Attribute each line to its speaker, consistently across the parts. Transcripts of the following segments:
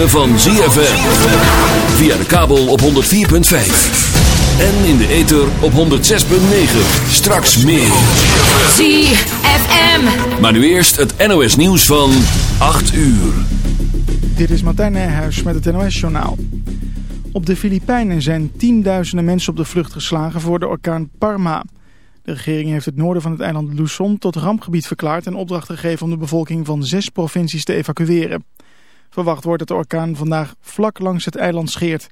Speaker 1: ritme van ZFM. Via de kabel op 104.5. En in de ether op 106.9. Straks meer.
Speaker 2: ZFM.
Speaker 1: Maar nu eerst het NOS nieuws van 8 uur.
Speaker 3: Dit is Martijn Nijhuis met het NOS-journaal. Op de Filipijnen zijn tienduizenden mensen op de vlucht geslagen voor de orkaan Parma. De regering heeft het noorden van het eiland Luzon tot rampgebied verklaard... en opdracht gegeven om de bevolking van zes provincies te evacueren. Verwacht wordt dat de orkaan vandaag vlak langs het eiland scheert.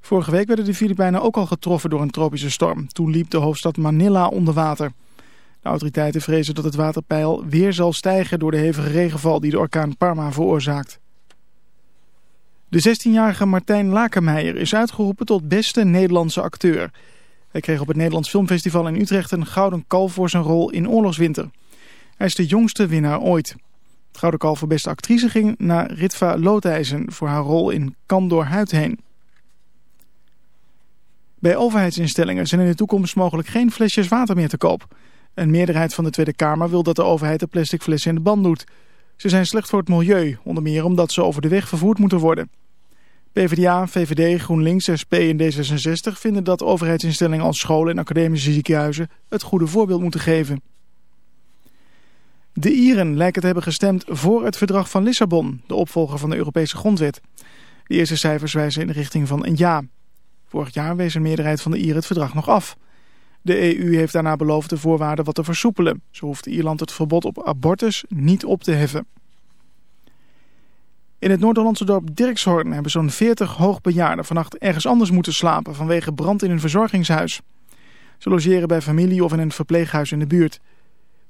Speaker 3: Vorige week werden de Filipijnen ook al getroffen door een tropische storm. Toen liep de hoofdstad Manila onder water. De autoriteiten vrezen dat het waterpeil weer zal stijgen door de hevige regenval die de orkaan Parma veroorzaakt. De 16-jarige Martijn Lakenmeijer is uitgeroepen tot beste Nederlandse acteur. Hij kreeg op het Nederlands Filmfestival in Utrecht een gouden kalf voor zijn rol in Oorlogswinter. Hij is de jongste winnaar ooit. Gouden kalf voor beste actrice ging naar Ritva Lootijzen voor haar rol in Kan door huid heen. Bij overheidsinstellingen zijn in de toekomst mogelijk geen flesjes water meer te koop. Een meerderheid van de Tweede Kamer wil dat de overheid de plastic flessen in de band doet. Ze zijn slecht voor het milieu, onder meer omdat ze over de weg vervoerd moeten worden. PvdA, VVD, GroenLinks, SP en D66 vinden dat overheidsinstellingen als scholen en academische ziekenhuizen het goede voorbeeld moeten geven. De Ieren lijken te hebben gestemd voor het verdrag van Lissabon, de opvolger van de Europese grondwet. De eerste cijfers wijzen in de richting van een ja. Vorig jaar wees een meerderheid van de Ieren het verdrag nog af. De EU heeft daarna beloofd de voorwaarden wat te versoepelen. Zo hoeft Ierland het verbod op abortus niet op te heffen. In het Noord-Hollandse dorp Dirkshorn hebben zo'n 40 hoogbejaarden vannacht ergens anders moeten slapen vanwege brand in een verzorgingshuis. Ze logeren bij familie of in een verpleeghuis in de buurt.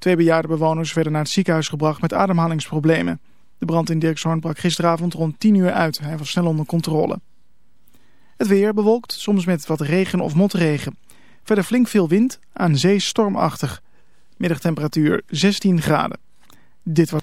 Speaker 3: Twee bejaarde bewoners werden naar het ziekenhuis gebracht met ademhalingsproblemen. De brand in Dirkshorn brak gisteravond rond 10 uur uit. Hij was snel onder controle. Het weer bewolkt, soms met wat regen of motregen. Verder flink veel wind, aan zee stormachtig. Middagtemperatuur 16 graden. Dit was...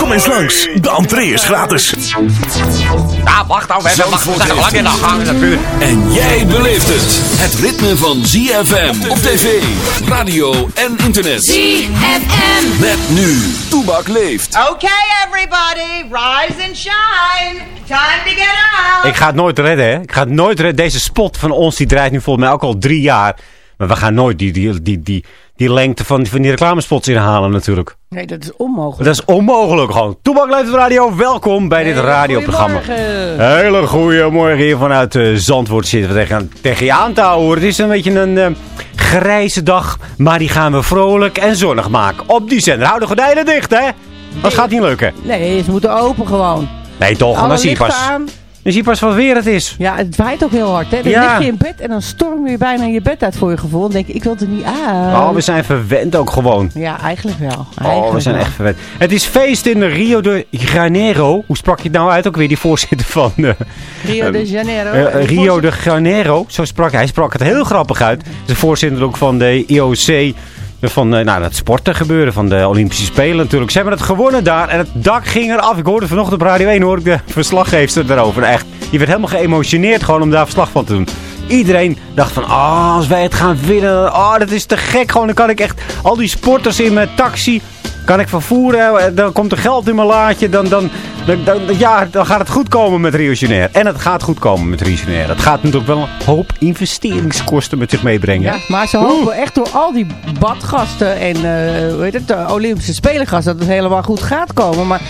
Speaker 4: Kom eens langs, de entree is gratis.
Speaker 5: Ja, wacht nou, we hebben zijn lang in de gang natuurlijk.
Speaker 1: En jij beleeft het. Het ritme van ZFM op tv, radio en internet.
Speaker 6: ZFM.
Speaker 1: Met nu, Toebak leeft.
Speaker 7: Okay, everybody, rise and shine. Time to get out.
Speaker 8: Ik ga het nooit redden, hè. Ik ga het nooit redden. Deze spot van ons, die draait nu volgens mij ook al drie jaar. Maar we gaan nooit die, die, die, die, die lengte van, van die reclamespots inhalen natuurlijk.
Speaker 9: Nee, dat is onmogelijk.
Speaker 8: Dat is onmogelijk gewoon. Toebak radio, welkom bij dit radioprogramma.
Speaker 9: Goedemorgen.
Speaker 8: Hele goede morgen hier vanuit uh, Zandvoort zitten we tegen, tegen je aan te houden. Het is een beetje een uh, grijze dag, maar die gaan we vrolijk en zonnig maken. Op die zender. Hou de gordijnen dicht, hè. Dat gaat niet lukken.
Speaker 9: Nee, ze moeten open gewoon.
Speaker 8: Nee, toch.
Speaker 9: Alle
Speaker 8: dan zie je pas.
Speaker 9: aan.
Speaker 8: Dan zie je pas wat weer het is.
Speaker 9: Ja, het waait ook heel hard. Hè? Dan
Speaker 8: Ja.
Speaker 9: lig je in bed en dan storm je bijna je bed uit voor je gevoel. Dan denk je, ik wil er niet uit.
Speaker 8: Oh, we zijn verwend ook gewoon.
Speaker 9: Ja, eigenlijk wel.
Speaker 8: Oh, we zijn
Speaker 9: wel.
Speaker 8: echt verwend. Het is feest in de Rio de Janeiro. Hoe sprak je het nou uit ook weer, die voorzitter van... eh,
Speaker 9: Rio de Janeiro.
Speaker 8: eh, Rio de Janeiro, zo sprak hij. Hij sprak het heel grappig uit. De voorzitter ook van de IOC, van eh, nou, het sporten gebeuren, van de Olympische Spelen natuurlijk. Ze hebben het gewonnen daar en het dak ging eraf. Ik hoorde vanochtend op Radio 1, hoor ik de verslaggeefster daarover. Echt, die werd helemaal geëmotioneerd gewoon om daar verslag van te doen. Iedereen dacht van, ah, als wij het gaan winnen, ah, dat is te gek. Gewoon, dan kan ik echt al die sporters in mijn taxi, kan ik vervoeren. eh, Dan komt er geld in mijn laadje. Dan, dan, dan, ja, dan gaat het goed komen met Rio Janeiro. En het gaat goed komen met Rio Janeiro. Het gaat natuurlijk wel een hoop investeringskosten met zich meebrengen.
Speaker 9: Ja, maar ze hopen echt door al die badgasten en hoe heet het, de Olympische Spelengasten dat het helemaal goed gaat komen. Maar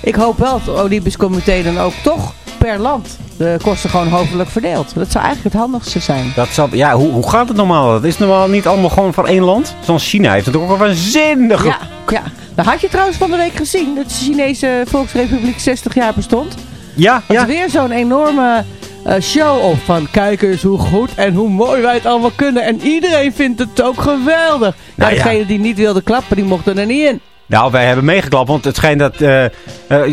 Speaker 9: ik hoop wel dat het Olympisch Comité dan ook toch per land de kosten gewoon hoofdelijk verdeelt. Dat zou eigenlijk het handigste zijn.
Speaker 8: Dat zal, ja, hoe, hoe gaat het normaal? Dat is normaal niet allemaal gewoon van één land. Zoals China heeft natuurlijk ook een waanzinnige...
Speaker 9: Ja, ja. Dan had je trouwens van de week gezien dat de Chinese Volksrepubliek 60 jaar bestond.
Speaker 8: ja,
Speaker 9: Dat
Speaker 8: ja.
Speaker 9: is weer zo'n enorme eh, show-off van kijk eens hoe goed en hoe mooi wij het allemaal kunnen. En iedereen vindt het ook geweldig.
Speaker 8: Nou
Speaker 9: ja,
Speaker 8: ja.
Speaker 9: degene die niet wilde klappen, die mochten er niet in.
Speaker 8: Nou, wij hebben meegeklapt, want het schijnt dat eh, eh,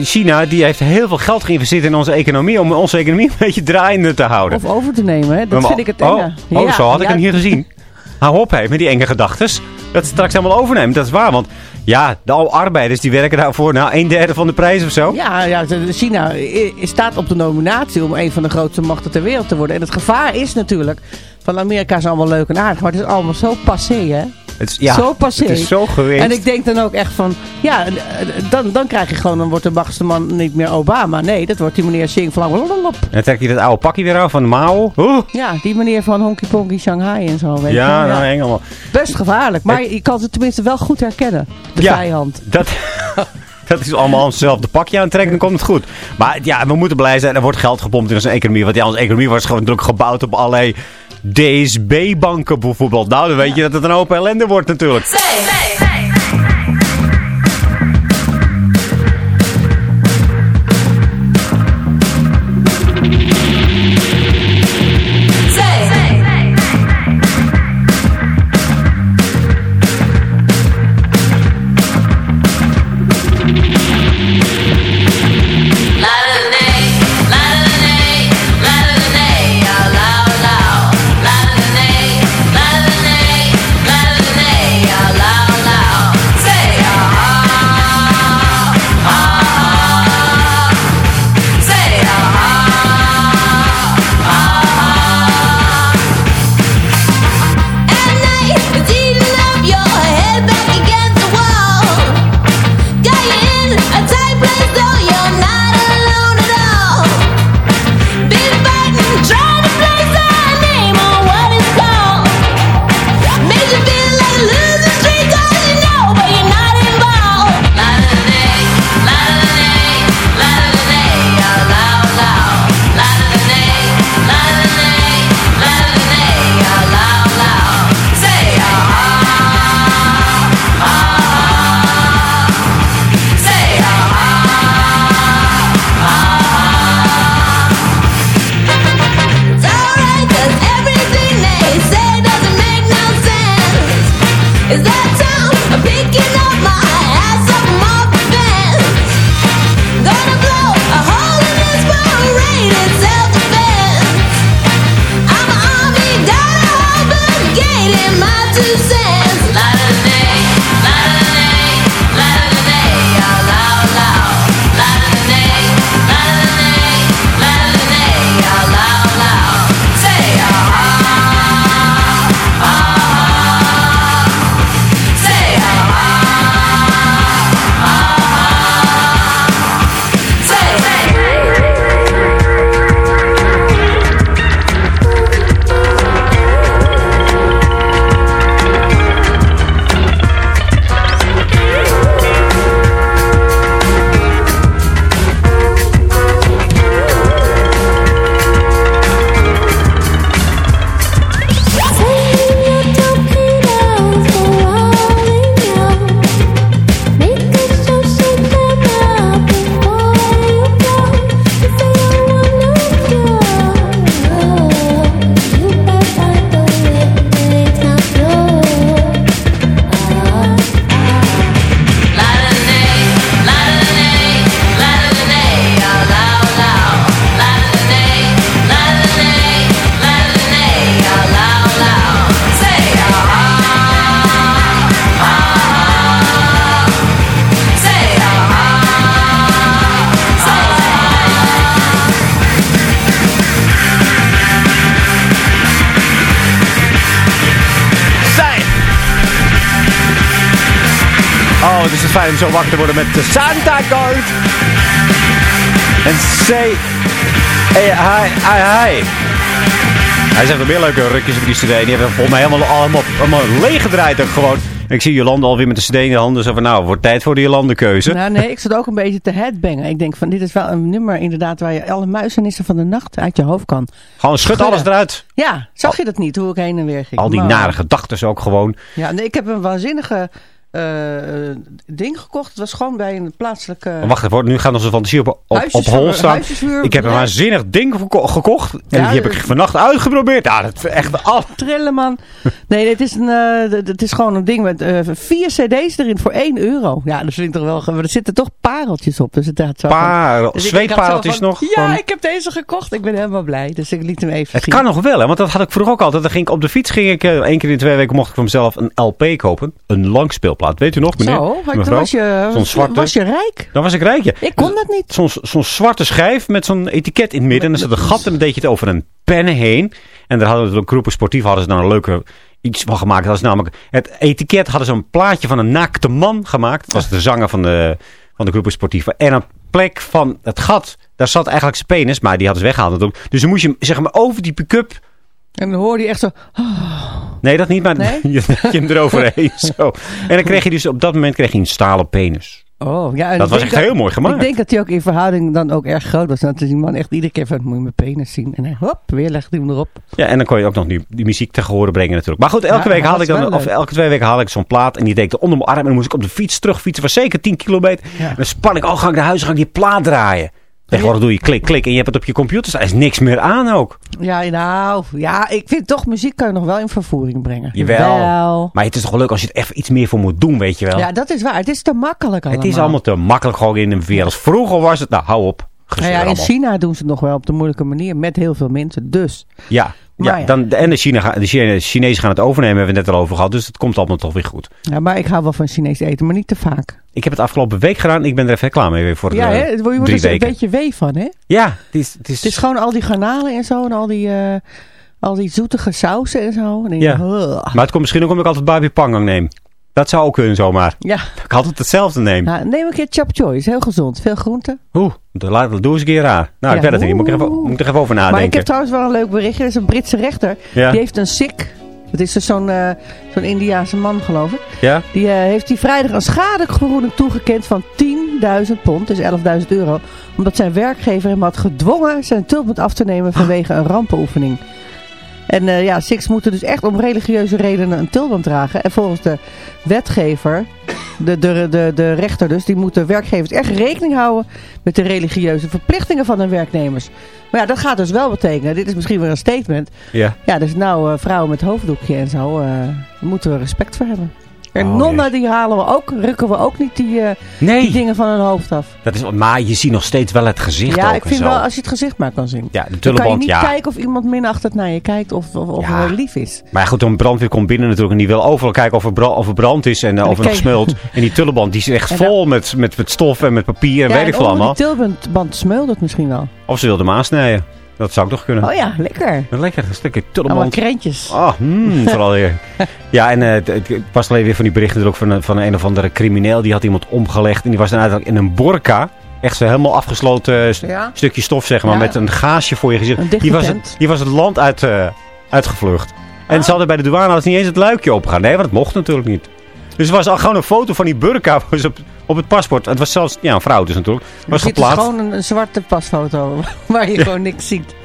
Speaker 8: China die heeft heel veel geld geïnvesteerd in onze economie om onze economie een beetje draaiende te houden.
Speaker 9: Of over te nemen, hè? Dat
Speaker 8: Maar-
Speaker 9: vind ik het
Speaker 8: oh,
Speaker 9: enge.
Speaker 8: Oh,
Speaker 9: Ja,
Speaker 8: zo had ik hem hier gezien. Hou op, hé, met die enge gedachtes. Dat ze straks helemaal overnemen, dat is waar. Want ja, de arbeiders die werken daarvoor nou een derde van de prijs of zo.
Speaker 9: Ja, ja, China staat op de nominatie om een van de grootste machten ter wereld te worden. En het gevaar is natuurlijk, van Amerika is allemaal leuk en aardig, maar het is allemaal zo passé, hè?
Speaker 8: Het is, ja,
Speaker 9: zo passé.
Speaker 8: Het is zo geweest.
Speaker 9: En ik denk dan ook echt van, ja, eh, dan, dan krijg je gewoon, dan wordt de machtigste man niet meer Obama. Nee, dat wordt die meneer Xing Flang.
Speaker 8: En dan trekt hij dat oude pakje weer af van de Mao. Oeh.
Speaker 9: Ja, die meneer van Honky Ponky Shanghai en zo. Weet je
Speaker 8: Ja, nou allemaal.
Speaker 9: Best gevaarlijk, maar je kan ze tenminste wel goed herkennen, de
Speaker 8: Ja.
Speaker 9: vijand.
Speaker 8: Dat, dat is allemaal hetzelfde pakje aantrekken, dan komt het goed. Maar ja, we moeten blij zijn. Er wordt geld gepompt in onze economie. Want ja, onze economie was gewoon natuurlijk gebouwd op allerlei DSB-banken bijvoorbeeld. Nou, dan weet je dat het een hoop ellende wordt natuurlijk.
Speaker 6: La la
Speaker 8: zo wakker te worden met de Santa Claus. En say... Hey, hi, hi, hi. Hij zegt nog meer leuke rukjes op die cd. Die hebben volgens mij helemaal, allemaal, allemaal leeggedraaid ook gewoon. En ik zie Jolande alweer met de cd in de handen. Zo van, nou, wordt tijd voor de Jolande-keuze.
Speaker 9: Nou nee, ik zat ook een beetje te headbangen. Ik denk van, dit is wel een nummer inderdaad waar je alle muizenissen van de nacht uit je hoofd kan.
Speaker 8: Gewoon schud
Speaker 9: Schudden.
Speaker 8: alles eruit.
Speaker 9: Ja, zag je dat niet, hoe ik heen en weer ging?
Speaker 8: Al die
Speaker 9: Maar-
Speaker 8: nare gedachten ook gewoon.
Speaker 9: Ja, nee, ik heb een waanzinnige eh, ding gekocht. Het was gewoon bij een plaatselijke...
Speaker 8: Maar Wacht even, nu gaat onze fantasie op, op, op hol staan. Ik heb een waanzinnig ding geko- gekocht. En
Speaker 9: Ja,
Speaker 8: die heb ik
Speaker 9: eh,
Speaker 8: vannacht uitgeprobeerd. Ja, dat is echt al.
Speaker 9: Trillen, man. Nee, dit is, een, eh, d- het is gewoon een ding met vier cd's erin voor 1 euro. Ja, dat vind ik toch wel... er zitten toch pareltjes op. Dus het had zo
Speaker 8: Paar,
Speaker 9: Dus
Speaker 8: zweetpareltjes
Speaker 9: van,
Speaker 8: nog.
Speaker 9: Ja,
Speaker 8: Van-
Speaker 9: ik heb deze gekocht. Ik ben helemaal blij. Dus ik liet hem even
Speaker 8: Het
Speaker 9: zien.
Speaker 8: kan nog wel, hè? want dat had ik vroeger ook altijd. Dan ging ik op de fiets ging ik, één keer in twee weken mocht ik voor mezelf een LP kopen. Een langspeelplaat. Weet u nog, meneer?
Speaker 9: Zo,
Speaker 8: Mevrouw?
Speaker 9: was je,
Speaker 8: zwarte.
Speaker 9: was je rijk.
Speaker 8: Dan was ik rijk, ja.
Speaker 9: Ik kon dat niet.
Speaker 8: Zo'n zo'n zwarte schijf met zo'n etiket in het midden. En dan zat een gat en dan deed je het over een pen heen. En daar hadden we groepen sportief hadden ze dan een leuke iets van gemaakt. Dat is namelijk het etiket hadden ze een plaatje van een naakte man gemaakt. Dat was de zanger van de, van de groepen sportieve. En een plek van het gat, daar zat eigenlijk zijn penis. Maar die hadden ze weggehaald. Dus dan moest je hem zeg maar over die pick-up
Speaker 9: En dan hoorde je echt zo...
Speaker 8: Nee, dat niet, maar
Speaker 9: Nee?
Speaker 8: je, je hem eroverheen. Zo. En dan kreeg je dus op dat moment kreeg je een stalen penis.
Speaker 9: Oh, ja,
Speaker 8: Dat was echt heel mooi gemaakt.
Speaker 9: Ik denk dat hij ook in verhouding dan ook erg groot was. Dat die man echt iedere keer van, moet je mijn penis zien? En hij, hop, weer legde hij hem erop.
Speaker 8: Ja, en dan kon je ook nog die, die muziek te horen brengen natuurlijk. Maar goed, elke
Speaker 9: Ja,
Speaker 8: week haalde ik
Speaker 9: was
Speaker 8: dan, of
Speaker 9: leuk.
Speaker 8: elke twee weken haalde ik zo'n plaat en die deed ik onder mijn arm. En dan moest ik op de fiets terugfietsen van zeker 10 kilometer. En dan span ik, oh ga ik naar huis, ga ik die plaat draaien. Tegenwoordig doe je klik, klik en je hebt het op je computer. Er is niks meer aan ook.
Speaker 9: Ja, nou, ja, ik vind toch muziek kan je nog wel in vervoering brengen.
Speaker 8: Jawel.
Speaker 9: Wel.
Speaker 8: Maar het is toch leuk als je er even iets meer voor moet doen, weet je wel.
Speaker 9: Ja, dat is waar. Het is te makkelijk allemaal.
Speaker 8: het is allemaal te makkelijk gewoon in een wereld. Vroeger was het, nou hou op.
Speaker 9: Nou ja, in
Speaker 8: allemaal.
Speaker 9: China doen ze het nog wel op de moeilijke manier. Met heel veel mensen. Dus.
Speaker 8: Ja,
Speaker 9: Maar
Speaker 8: ja. Dan, en de, China, de Chine- Chinezen gaan het overnemen, hebben we het net al over gehad. Dus het komt allemaal toch weer goed.
Speaker 9: Ja, maar ik hou wel van Chinees eten, maar niet te vaak.
Speaker 8: Ik heb het afgelopen week gedaan. Ik ben er even klaar mee weer voor
Speaker 9: ja,
Speaker 8: eh,
Speaker 9: hè? Je wordt
Speaker 8: drie
Speaker 9: er een beetje wee van, hè?
Speaker 8: Ja, het is, het is,
Speaker 9: Het is gewoon al die garnalen en zo. En al die, eh, al die zoetige sausen en zo. En je,
Speaker 8: Ja. Maar het komt misschien ook omdat ik altijd Barbie Pangang neem. Dat zou ook kunnen zomaar.
Speaker 9: Ja.
Speaker 8: Ik had het hetzelfde neem.
Speaker 9: Nou, neem een keer chop choy. Is heel gezond. Veel groenten.
Speaker 8: Oeh, de laat doe eens een keer raar. Nou, ik weet het niet. Moet ik, er even, moet ik er even over
Speaker 9: Maar ik
Speaker 8: nadenken.
Speaker 9: heb trouwens wel een leuk berichtje. Er is een Britse rechter.
Speaker 8: Ja.
Speaker 9: Die heeft een Sikh. Dat is dus zo'n eh, zo'n Indiaanse man, geloof ik.
Speaker 8: Ja?
Speaker 9: Die eh, heeft die vrijdag een schadevergoeding toegekend van 10.000 pond. Dus 11.000 euro. Omdat zijn werkgever hem had gedwongen zijn tulband af te nemen vanwege een rampenoefening. En eh, ja, Sikhs moeten dus echt om religieuze redenen een tulband dragen. En volgens de wetgever, de, de, de, de rechter dus, die moeten werkgevers echt rekening houden met de religieuze verplichtingen van hun werknemers. Maar ja, dat gaat dus wel betekenen, dit is misschien weer een statement.
Speaker 8: Ja.
Speaker 9: Ja, dus nou, eh, vrouwen met hoofddoekje en zo, eh, daar moeten we respect voor hebben. En
Speaker 8: Oh,
Speaker 9: nonnen, die halen we ook, rukken we ook niet die, eh,
Speaker 8: Nee.
Speaker 9: die dingen van hun hoofd af.
Speaker 8: Dat is, maar je ziet nog steeds wel het gezicht
Speaker 9: Ja,
Speaker 8: ook
Speaker 9: ik vind
Speaker 8: zo.
Speaker 9: wel, als je het gezicht maar kan zien.
Speaker 8: Ja, de
Speaker 9: Dan kan je
Speaker 8: tulleband,
Speaker 9: niet
Speaker 8: ja.
Speaker 9: kijken of iemand minachtend naar je kijkt of, of, of
Speaker 8: Ja.
Speaker 9: lief is.
Speaker 8: Maar goed, een brandweer komt binnen natuurlijk en die wil overal kijken of er, bra- of er brand is en uh,
Speaker 9: En
Speaker 8: of er nog smult. En die tulleband die is echt vol met, met, met stof en met papier en
Speaker 9: ja,
Speaker 8: weet ik veel allemaal.
Speaker 9: die tilband smeult het misschien wel.
Speaker 8: Of ze wilde hem aansnijden. Dat zou ook nog kunnen.
Speaker 9: Oh ja, lekker.
Speaker 8: Lekker, een stukje
Speaker 9: Allemaal
Speaker 8: tulleband.
Speaker 9: krentjes.
Speaker 8: Oh, hmm, vooral weer. Ja, en eh, het- het- ik was alleen weer van die berichten er ook van, een- van een of andere crimineel. Die had iemand omgelegd en die was dan uiteindelijk in een burka. Echt zo helemaal afgesloten eh, st-
Speaker 9: Ja.
Speaker 8: stukje stof, zeg maar.
Speaker 9: Ja.
Speaker 8: Met een gaasje voor je gezicht. Die was, het, die was het land uit, eh, uitgevlucht. En
Speaker 9: Ah.
Speaker 8: ze hadden bij de douane hadden ze niet eens het luikje opgegaan. Nee, want dat mocht natuurlijk niet. Dus er was al gewoon een foto van die burka op, op het paspoort. Het was zelfs, ja, een vrouw dus natuurlijk. Was
Speaker 9: Het is
Speaker 8: geplaatst.
Speaker 9: gewoon een, een zwarte pasfoto waar je gewoon niks ziet.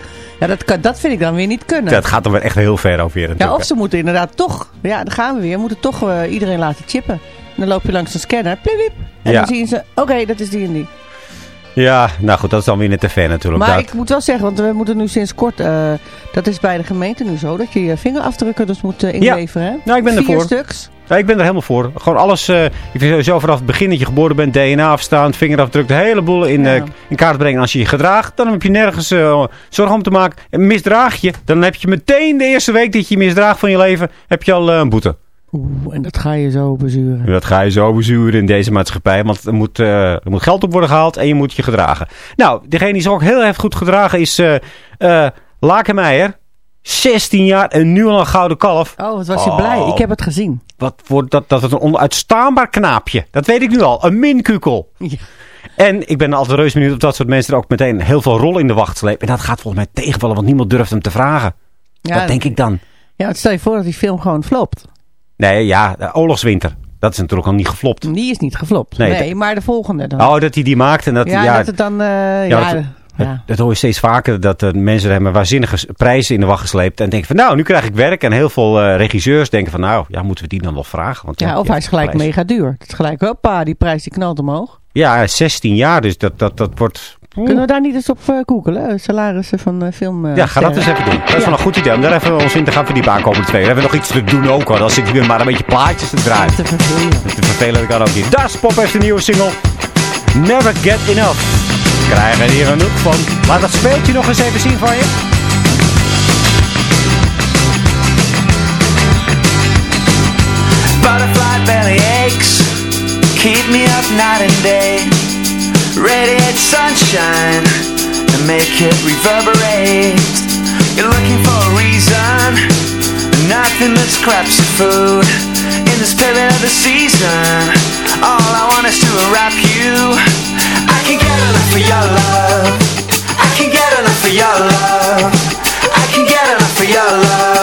Speaker 9: Ja, dat, kan, dat vind ik dan weer niet kunnen.
Speaker 8: Ja, het gaat dan weer echt heel ver over hier
Speaker 9: Ja, of ze moeten inderdaad toch, ja, daar gaan we weer, moeten toch eh, iedereen laten chippen. En dan loop je langs een scanner, plip, plip, en
Speaker 8: Ja.
Speaker 9: dan zien ze, oké, dat is die en die.
Speaker 8: Ja, nou goed, dat is dan weer net te ver natuurlijk.
Speaker 9: Maar
Speaker 8: Dat-
Speaker 9: ik moet wel zeggen, want we moeten nu sinds kort, eh, dat is bij de gemeente nu zo, dat je je vingerafdrukken dus moet eh, inleveren. hè?
Speaker 8: Nou, ik ben
Speaker 9: Vier
Speaker 8: ervoor.
Speaker 9: stuks.
Speaker 8: Ja, ik ben er helemaal voor. Gewoon alles, eh ik vind sowieso vanaf het begin dat je geboren bent, DNA afstaan, vingerafdruk, de hele boel in, eh,
Speaker 9: Ja.
Speaker 8: in kaart brengen. Als je je gedraagt, dan heb je nergens eh, zorgen om te maken. En misdraag je, dan heb je meteen de eerste week dat je misdraagt van je leven, heb je al eh, een boete.
Speaker 9: Oeh, en dat ga je zo bezuren.
Speaker 8: En Dat ga je zo bezuren in deze maatschappij, want er moet, eh, er moet geld op worden gehaald en je moet je gedragen. Nou, degene die zich ook heel erg goed gedragen is eh eh Lakenmeijer. 16 jaar en nu al een gouden kalf.
Speaker 9: Oh, wat was je
Speaker 8: Oh.
Speaker 9: blij. Ik heb het gezien.
Speaker 8: Wat wordt dat, dat het een onuitstaanbaar knaapje. Dat weet ik nu al. Een minkukel.
Speaker 9: Ja.
Speaker 8: En ik ben altijd reus benieuwd of dat soort mensen er ook meteen heel veel rol in de wacht slepen. En dat gaat volgens mij tegenvallen, want niemand durft hem te vragen.
Speaker 9: Ja,
Speaker 8: Wat denk ik dan?
Speaker 9: Ja, stel je voor dat die film gewoon flopt.
Speaker 8: Nee, ja, oorlogswinter. Dat is natuurlijk al niet geflopt.
Speaker 9: Die is niet geflopt.
Speaker 8: Nee,
Speaker 9: maar de volgende dan.
Speaker 8: Oh, dat hij die maakt en dat...
Speaker 9: ja,
Speaker 8: Ja,
Speaker 9: dat het dan... eh,
Speaker 8: Ja,
Speaker 9: ja,
Speaker 8: dat-
Speaker 9: ja.
Speaker 8: Dat hoor je steeds vaker, dat uh, mensen hebben waanzinnige prijzen in de wacht gesleept. En denken van, nou, nu krijg ik werk. En heel veel eh, regisseurs denken van, nou, ja, moeten we die dan wel vragen? Want,
Speaker 9: Ja, of hij is gelijk
Speaker 8: prijs.
Speaker 9: mega duur. Het is gelijk, hoppa, die prijs die knalt omhoog.
Speaker 8: Ja, 16 jaar, dus dat, dat, dat wordt...
Speaker 9: Kunnen we daar niet eens op eh googelen? Salarissen van eh, film. eh,
Speaker 8: Ja, ga dat eens even doen. Dat is wel een goed idee om daar even ons in te gaan verdiepen aankomende twee. uur. hebben we nog iets te doen ook hoor. Dan zit hier maar een beetje plaatjes te draaien.
Speaker 9: Te vervelend.
Speaker 8: Te vervelend kan ook niet. Das Pop heeft een nieuwe single. Never Get Enough. Krijgen er hier genoeg van. Laat dat speeltje nog eens even zien van je.
Speaker 10: Butterfly belly aches, keep me up night and day. Radiate sunshine and make it reverberate. You're looking for a reason, nothing but scraps of food. In the spirit of the season, all I want is to wrap you. I can get enough for your love. I can get enough for your love. I can get enough for your love.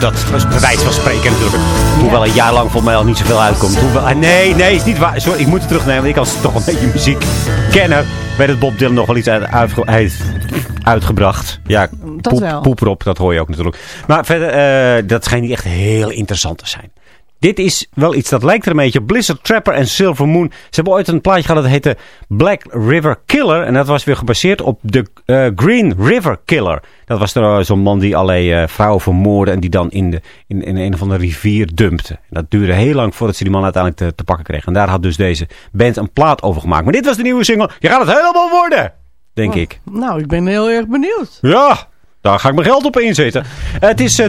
Speaker 8: Goed, dat bij wijze van spreken natuurlijk. Hoewel een jaar lang voor mij al niet zoveel uitkomt. Hoewel, ah, nee, nee, is niet waar. Sorry, ik moet het terugnemen. want Ik als toch een beetje muziek kenner weet het Bob Dylan nog wel iets uit, uitge- uit- uitgebracht. Ja,
Speaker 9: Dat
Speaker 8: poep,
Speaker 9: wel.
Speaker 8: poeprop, dat hoor je ook natuurlijk. Maar verder, eh, dat schijnt niet echt heel interessant te zijn. Dit is wel iets dat lijkt er een beetje op. Blizzard Trapper en Silver Moon. Ze hebben ooit een plaatje gehad dat heette Black River Killer. En dat was weer gebaseerd op de eh, Green River Killer. Dat was eh, zo'n man die allerlei eh, vrouwen vermoordde. En die dan in, de, in, in een of andere rivier dumpte. En dat duurde heel lang voordat ze die man uiteindelijk te, te pakken kregen. En daar had dus deze band een plaat over gemaakt. Maar dit was de nieuwe single. Je gaat het helemaal worden. Denk ik.
Speaker 9: Nou, ik ben heel erg benieuwd.
Speaker 8: Ja, daar ga ik mijn geld op inzetten. Het is uh,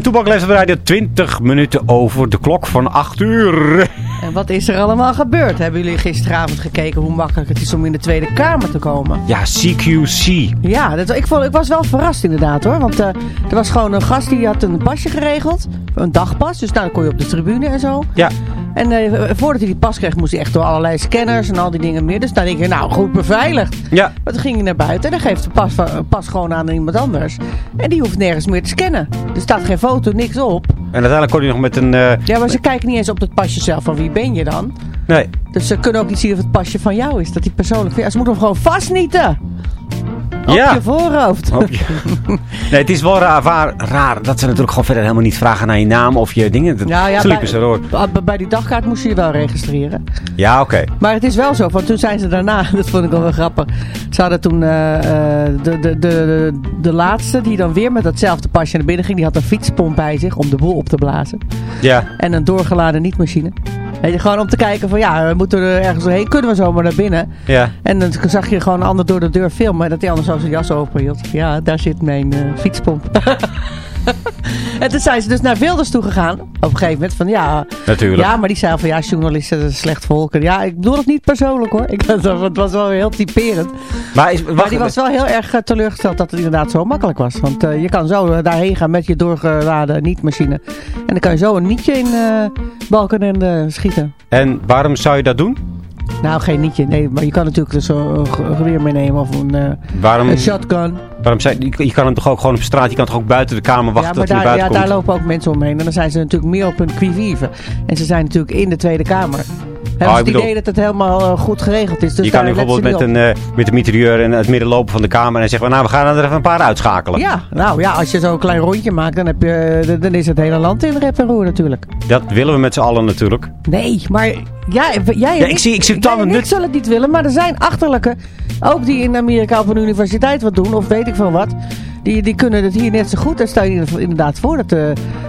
Speaker 8: Radio 20 minuten over de klok van 8 uur.
Speaker 9: En wat is er allemaal gebeurd? Hebben jullie gisteravond gekeken hoe makkelijk het is om in de Tweede Kamer te komen?
Speaker 8: Ja, CQC.
Speaker 9: Ja, dat, ik, vond, ik was wel verrast inderdaad hoor. Want eh, er was gewoon een gast die had een pasje geregeld. Een dagpas. Dus nou, dan kon je op de tribune en zo.
Speaker 8: Ja.
Speaker 9: En eh, voordat hij die pas kreeg, moest hij echt door allerlei scanners en al die dingen meer. Dus dan denk je, nou goed beveiligd.
Speaker 8: Ja.
Speaker 9: Maar toen ging hij naar buiten en dan geeft de pas, pas gewoon aan iemand anders. En die hoeft nergens meer te scannen. Er staat geen foto, niks op.
Speaker 8: En uiteindelijk kon hij nog met een... eh,
Speaker 9: Ja, maar ze kijken niet eens op het pasje zelf van wie ben je dan.
Speaker 8: nee,
Speaker 9: Dus ze kunnen ook niet zien of het pasje van jou is. Dat die persoonlijk... Ja, ze moeten hem gewoon vastnieten. Op
Speaker 8: Ja.
Speaker 9: je voorhoofd.
Speaker 8: Op je- nee, het is wel raar, waar- raar dat ze natuurlijk gewoon verder helemaal niet vragen naar je naam of je dingen. Dat
Speaker 9: Nou ja, bij,
Speaker 8: ze door.
Speaker 9: bij- die dagkaart moest je je wel registreren.
Speaker 8: Ja, oké.
Speaker 9: Maar het is wel zo, want toen zijn ze daarna, dat vond ik wel wel grappig. Ze hadden toen eh, eh, de, de, de, de laatste die dan weer met datzelfde pasje naar binnen ging. Die had een fietspomp bij zich om de boel op te blazen.
Speaker 8: Ja.
Speaker 9: En een doorgeladen nietmachine. Weet je, gewoon om te kijken van ja, we moeten er ergens doorheen. Kunnen we zomaar naar binnen?
Speaker 8: Ja.
Speaker 9: En dan zag je gewoon een ander door de deur filmen. Dat hij anders zo zijn jas open hield. Ja, daar zit mijn eh, fietspomp. en toen zijn ze dus naar Wilders toe gegaan. Op een gegeven moment van ja...
Speaker 8: Natuurlijk.
Speaker 9: Ja, maar die zei van ja, journalisten dat is slecht volk. En Ja, ik bedoel het niet persoonlijk hoor. Ik, het was wel heel typerend.
Speaker 8: Maar, is,
Speaker 9: Maar die was wel heel erg eh, teleurgesteld dat het inderdaad zo makkelijk was. Want eh, je kan zo eh, daarheen gaan met je doorgeladen nietmachine. En dan kan je zo een nietje in balken en schieten.
Speaker 8: En waarom zou je dat doen?
Speaker 9: Nou, geen nietje. Nee, maar je kan natuurlijk dus een ge- geweer meenemen of een, eh,
Speaker 8: Waarom,
Speaker 9: een shotgun.
Speaker 8: waarom zei, je, je kan hem toch ook gewoon op straat, je kan toch ook buiten de kamer wachten
Speaker 9: ja, maar
Speaker 8: tot hij
Speaker 9: daar, ja,
Speaker 8: buiten
Speaker 9: daar
Speaker 8: komt?
Speaker 9: lopen ook mensen omheen. En dan zijn ze natuurlijk meer op hun qui-vive. En ze zijn natuurlijk in de Tweede Kamer. Hebben
Speaker 8: Oh,
Speaker 9: ze
Speaker 8: ik
Speaker 9: het
Speaker 8: bedoel-
Speaker 9: idee dat het helemaal eh, goed geregeld is. Dus
Speaker 8: je kan nu bijvoorbeeld met een, eh met een mitrailleur in het midden lopen van de kamer en zeggen, van, nou we gaan er even een paar uitschakelen.
Speaker 9: Ja, nou ja, als je zo'n klein rondje maakt, dan, heb je, dan- dan is het hele land in rep en roer natuurlijk.
Speaker 8: Dat willen we met z'n allen natuurlijk.
Speaker 9: Nee, maar jij, jij en
Speaker 8: Ja, ik zie- ik zie
Speaker 9: jij
Speaker 8: tanden
Speaker 9: en ik zullen het niet willen, maar er zijn achterlijke, ook die in Amerika op een universiteit wat doen, of weet ik veel wat. Die, die kunnen het hier net zo goed. Daar stel je inderdaad voor dat eh,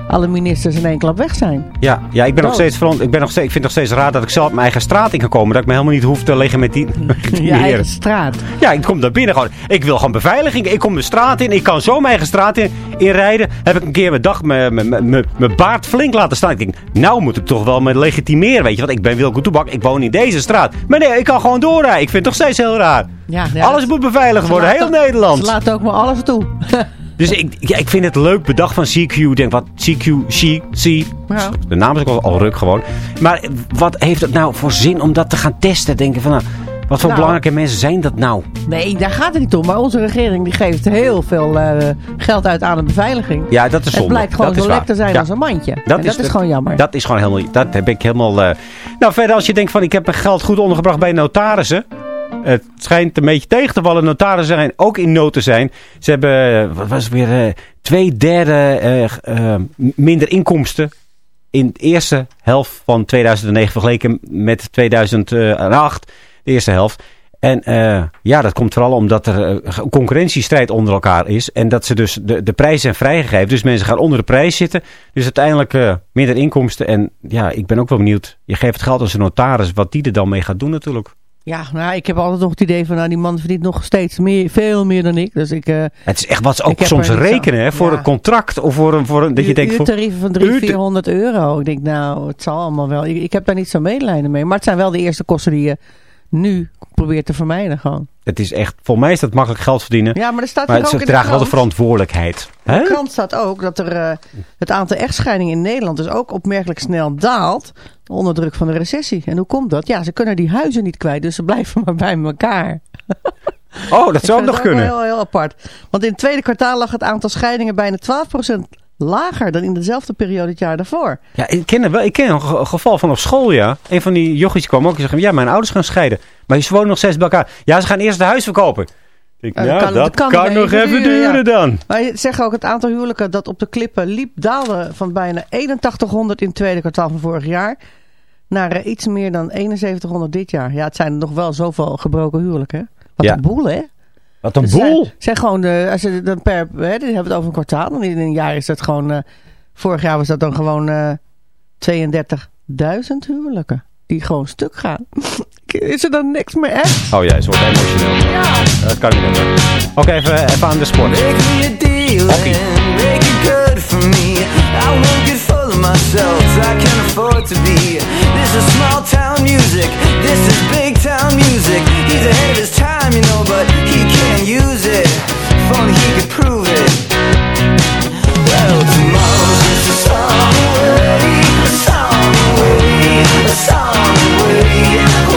Speaker 9: alle ministers in één klap weg zijn.
Speaker 8: Ja, ja ik, ben nog steeds, ik, ben nog steeds, ik vind het nog steeds raar dat ik zelf mijn eigen straat in kan komen. Dat ik me helemaal niet hoef te legitimeren.
Speaker 9: Je eigen straat.
Speaker 8: Ja, ik kom daar binnen gewoon. Ik wil gewoon beveiliging. Ik kom de straat in. Ik kan zo mijn eigen straat in, inrijden. Heb ik een keer mijn dag mijn- mijn- mijn mijn- mijn baard flink laten staan. Ik denk, nou moet ik toch wel me legitimeren. Weet je, want ik ben Wilco Toebak. Ik woon in deze straat. Maar nee, ik kan gewoon doorrijden. Ik vind het nog steeds heel raar.
Speaker 9: Ja, ja,
Speaker 8: Alles moet beveiligd worden. Heel Nederland.
Speaker 9: Ze laten ook maar alles toe.
Speaker 8: Dus ik, ja, ik vind het leuk bedacht van CQ. Ik denk, wat CQ, C, C.
Speaker 9: Ja.
Speaker 8: De naam is ook al, al ruk gewoon. Maar wat heeft het nou voor zin om dat te gaan testen? Denken van, nou, wat voor
Speaker 9: Nou.
Speaker 8: belangrijke mensen zijn dat nou?
Speaker 9: Nee, daar gaat het niet om. Maar onze regering die geeft heel veel eh, geld uit aan de beveiliging.
Speaker 8: Ja, dat is zonde.
Speaker 9: Het blijkt gewoon
Speaker 8: dat is
Speaker 9: zo lek te zijn
Speaker 8: Ja.
Speaker 9: als een mandje. en dat is, gewoon jammer.
Speaker 8: Dat is gewoon helemaal... Dat heb ik helemaal... eh, Nou, verder als je denkt van... Ik heb mijn geld goed ondergebracht bij notarissen. Het schijnt een beetje tegen te vallen. Notarissen zijn ook in nood te zijn. Ze hebben... eh, Wat was weer? eh, twee derde eh, minder inkomsten. In de eerste helft van 2009 vergeleken met 2008. De eerste helft. En ja, dat komt vooral omdat er concurrentiestrijd onder elkaar is. En dat ze dus de, de prijzen zijn vrijgegeven. Dus mensen gaan onder de prijs zitten. Dus uiteindelijk minder inkomsten. En ja, ik ben ook wel benieuwd. Je geeft het geld aan zijn notaris. Wat die er dan mee gaat doen natuurlijk.
Speaker 9: Ja, nou, ik heb altijd nog het idee van, nou, die man verdient nog steeds meer, veel meer dan ik. Dus ik... eh,
Speaker 8: Het is echt wat ze ook soms rekenen hè, voor
Speaker 9: Ja.
Speaker 8: een contract. Of voor een, voor een, dat je denkt... Voor,
Speaker 9: uurtarieven van 300,
Speaker 8: Uurte-
Speaker 9: 400 euro. Ik denk, nou, het zal allemaal wel. Ik, ik heb daar niet zo medelijden mee. Maar het zijn wel de eerste kosten die je nu probeert te vermijden gewoon.
Speaker 8: het is echt, voor mij is dat makkelijk geld verdienen.
Speaker 9: Ja, maar er staat
Speaker 8: maar
Speaker 9: hier
Speaker 8: ze
Speaker 9: ook in de
Speaker 8: dragen wel de verantwoordelijkheid.
Speaker 9: In de krant staat ook dat er eh, het aantal echtscheidingen in Nederland dus ook opmerkelijk snel daalt. Onder druk van de recessie. En hoe komt dat? Ja, ze kunnen die huizen niet kwijt, dus ze blijven maar bij elkaar.
Speaker 8: Oh, dat zou ook nog kunnen.
Speaker 9: Wel heel, heel apart. Want in het tweede kwartaal lag het aantal scheidingen bijna 12% lager dan in dezelfde periode het jaar daarvoor.
Speaker 8: Ja, ik ken, wel, ik ken een ge- geval van op school, ja. Een van die jochies kwam ook en zeggen, ja, mijn ouders gaan scheiden. Maar ze wonen nog steeds bij elkaar. Ja, ze gaan eerst het huis verkopen. Ik, ja,
Speaker 9: kan-
Speaker 8: dat kan,
Speaker 9: kan
Speaker 8: nog
Speaker 9: even duren, ja.
Speaker 8: dan.
Speaker 9: Maar je zegt ook het aantal huwelijken dat op de klippen liep daalde van bijna 8100 in het tweede kwartaal van vorig jaar naar eh, iets meer dan 7100 dit jaar. Ja, het zijn er nog wel zoveel gebroken huwelijken. Wat
Speaker 8: Ja.
Speaker 9: een boel, hè?
Speaker 8: Wat een
Speaker 9: Het
Speaker 8: boel.
Speaker 9: Zijn, zijn gewoon, de, als je dan per, hè, die hebben het over een kwartaal. En in een jaar is dat gewoon, eh, vorig jaar was dat dan gewoon eh 32.000 huwelijken. Die gewoon stuk gaan. Is er dan niks meer echt?
Speaker 8: Oh ja, ze wordt emotioneel.
Speaker 9: Ja.
Speaker 8: Dat kan niet meer. Oké, even, even aan de sport.
Speaker 10: Make me a deal and make it good for me. I won't get full of myself, I can afford to be. This is small town music, this is big town music. He's ahead of his time, you know, but he can't use it. If only he could prove it. Well, tomorrow's just a song away, a song away, a song away.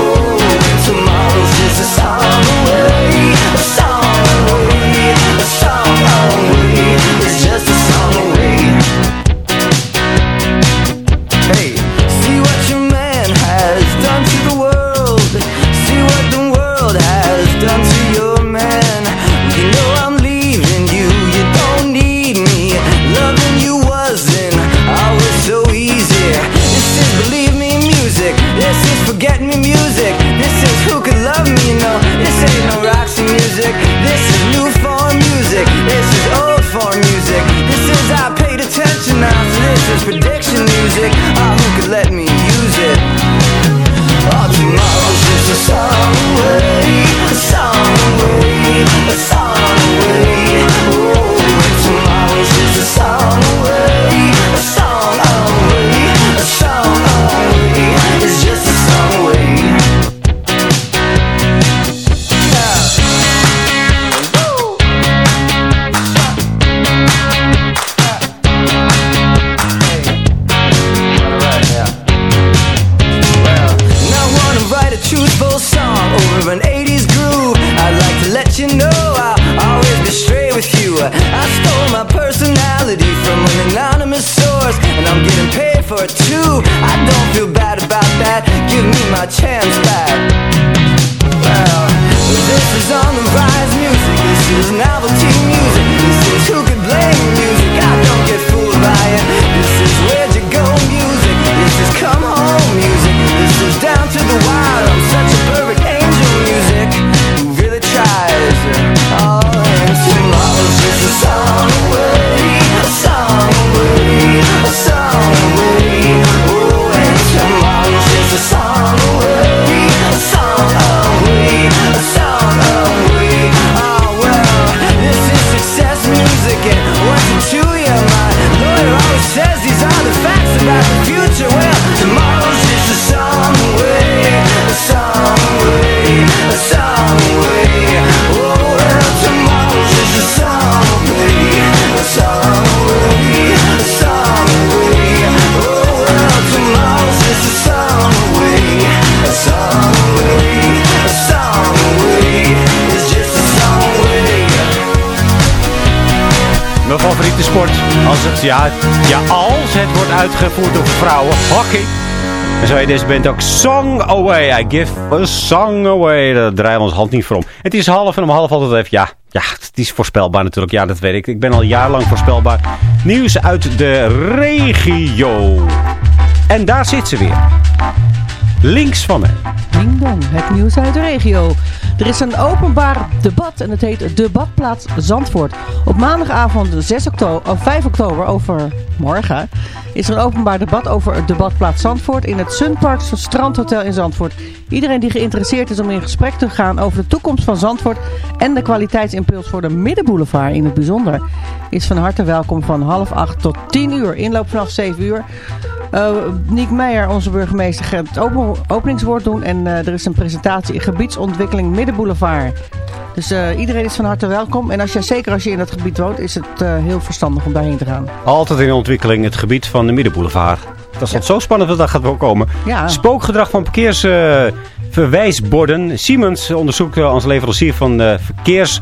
Speaker 8: Ja, ja, als het wordt uitgevoerd door vrouwen. Hockey. En zo heet deze band ook Song Away. I give a song away. Daar draaien we ons hand niet voor om. Het is half en om half altijd even. Ja, ja, het is voorspelbaar natuurlijk. Ja, dat weet ik. Ik ben al jarenlang voorspelbaar. Nieuws uit de regio. En daar zit ze weer. Links van mij.
Speaker 9: Ding dong, het nieuws uit de regio. Er is een openbaar debat en het heet Debatplaats Zandvoort. Op maandagavond 6 oktober, of 5 oktober, over morgen, is er een openbaar debat over Debatplaats Zandvoort in het Sunpark Strandhotel in Zandvoort. Iedereen die geïnteresseerd is om in gesprek te gaan over de toekomst van Zandvoort en de kwaliteitsimpuls voor de Middenboulevard in het bijzonder, is van harte welkom van half acht tot 10 uur. Inloop vanaf 7 uur. Uh, Niek Meijer, onze burgemeester, gaat het open, openingswoord doen. En uh, er is een presentatie in gebiedsontwikkeling Middenboulevard. Dus uh, iedereen is van harte welkom. En als je, zeker als je in dat gebied woont, is het heel verstandig om daarheen te gaan.
Speaker 8: Altijd in ontwikkeling het gebied van de Middenboulevard. Dat is zo spannend wat dat gaat wel komen. Spookgedrag van verkeersverwijsborden. Siemens onderzoekt als leverancier van verkeers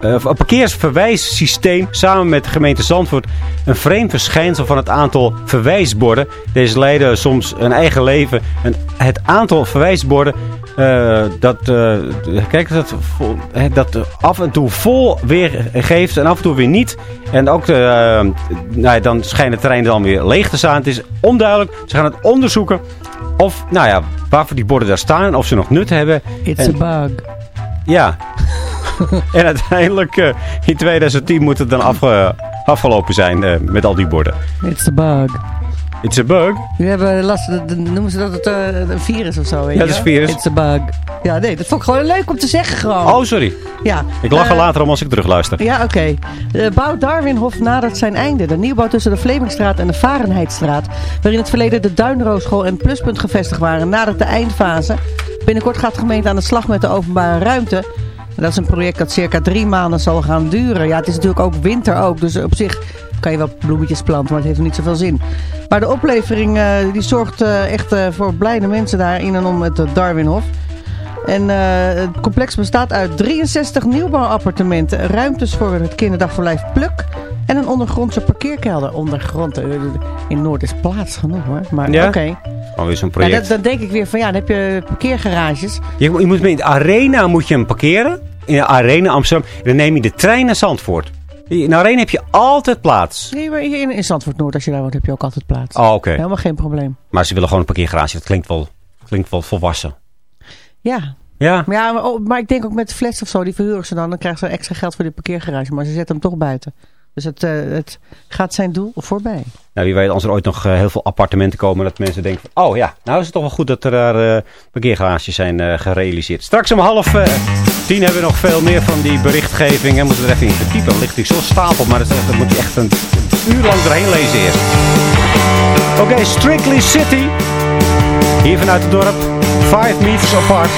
Speaker 8: uh, een parkeersverwijssysteem samen met de gemeente Zandvoort een vreemd verschijnsel van het aantal verwijsborden. Deze leiden soms een eigen leven. En het aantal verwijsborden uh, dat, uh, kijk, dat, dat af en toe vol weer geeft en af en toe weer niet. En ook de, nou, dan schijnt het terrein dan weer leeg te staan. Het is onduidelijk. Ze gaan het onderzoeken of, nou ja, waarvoor die borden daar staan en of ze nog nut hebben.
Speaker 9: It's
Speaker 8: en,
Speaker 9: a bug.
Speaker 8: Ja. en uiteindelijk in 2010 moet het dan afge afgelopen zijn met al die borden.
Speaker 9: It's a bug.
Speaker 8: It's a bug?
Speaker 9: We hebben last, noemen ze dat het uh, een virus of zo? Weet
Speaker 8: ja, dat is virus.
Speaker 9: It's a bug. Ja, nee, dat vond ik gewoon leuk om te zeggen gewoon.
Speaker 8: Oh, sorry.
Speaker 9: Ja.
Speaker 8: Ik lach er later om als ik terugluister.
Speaker 9: Ja, oké. Okay. De bouw Darwinhof nadert zijn einde. De nieuwbouw tussen de Vlemingstraat en de Varenheidstraat, waarin in het verleden de Duinrooschool en Pluspunt gevestigd waren, nadert de eindfase. Binnenkort gaat de gemeente aan de slag met de openbare ruimte. Dat is een project dat circa drie maanden zal gaan duren. Ja, het is natuurlijk ook winter ook. Dus op zich kan je wel bloemetjes planten, maar het heeft niet zoveel zin. Maar de oplevering uh, die zorgt uh, echt uh, voor blijde mensen daar in en om het Darwinhof. En het complex bestaat uit 63 nieuwbouwappartementen, ruimtes voor het kinderdagverblijf Pluk en een ondergrondse parkeerkelder. Ondergrond, in Noord is plaats genoeg hoor. Maar
Speaker 8: ja?
Speaker 9: oké. Okay.
Speaker 8: Alweer zo'n project.
Speaker 9: Ja, dan, dan denk ik weer van ja, dan heb je parkeergarages.
Speaker 8: Je, je moet in de arena moet je hem parkeren. In de arena Amsterdam. Dan neem je de trein naar Zandvoort. In de arena heb je altijd plaats.
Speaker 9: Nee, maar in, in Zandvoort Noord, als je daar woont, heb je ook altijd plaats.
Speaker 8: Oh, oké. Okay.
Speaker 9: Helemaal geen probleem.
Speaker 8: Maar ze willen gewoon een parkeergarage. Dat klinkt wel, klinkt wel volwassen.
Speaker 9: Ja.
Speaker 8: Ja.
Speaker 9: Maar, ja, maar, oh, maar ik denk ook met flats of zo, die verhuren ze dan. Dan krijgen ze extra geld voor die parkeergarage. Maar ze zetten hem toch buiten. Dus het, uh, het gaat zijn doel voorbij.
Speaker 8: Nou, wie weet, als er ooit nog uh, heel veel appartementen komen, dat mensen denken van, oh ja, nou is het toch wel goed dat er daar uh, parkeergarages zijn gerealiseerd. Straks om half tien hebben we nog veel meer van die berichtgeving. En moeten we er even in verdiepen. Dan ligt hij zo stapel, maar dat, dat moet je echt een, een uur lang doorheen lezen eerst. Oké, okay, Strictly City. Hier vanuit het dorp. Five meters apart.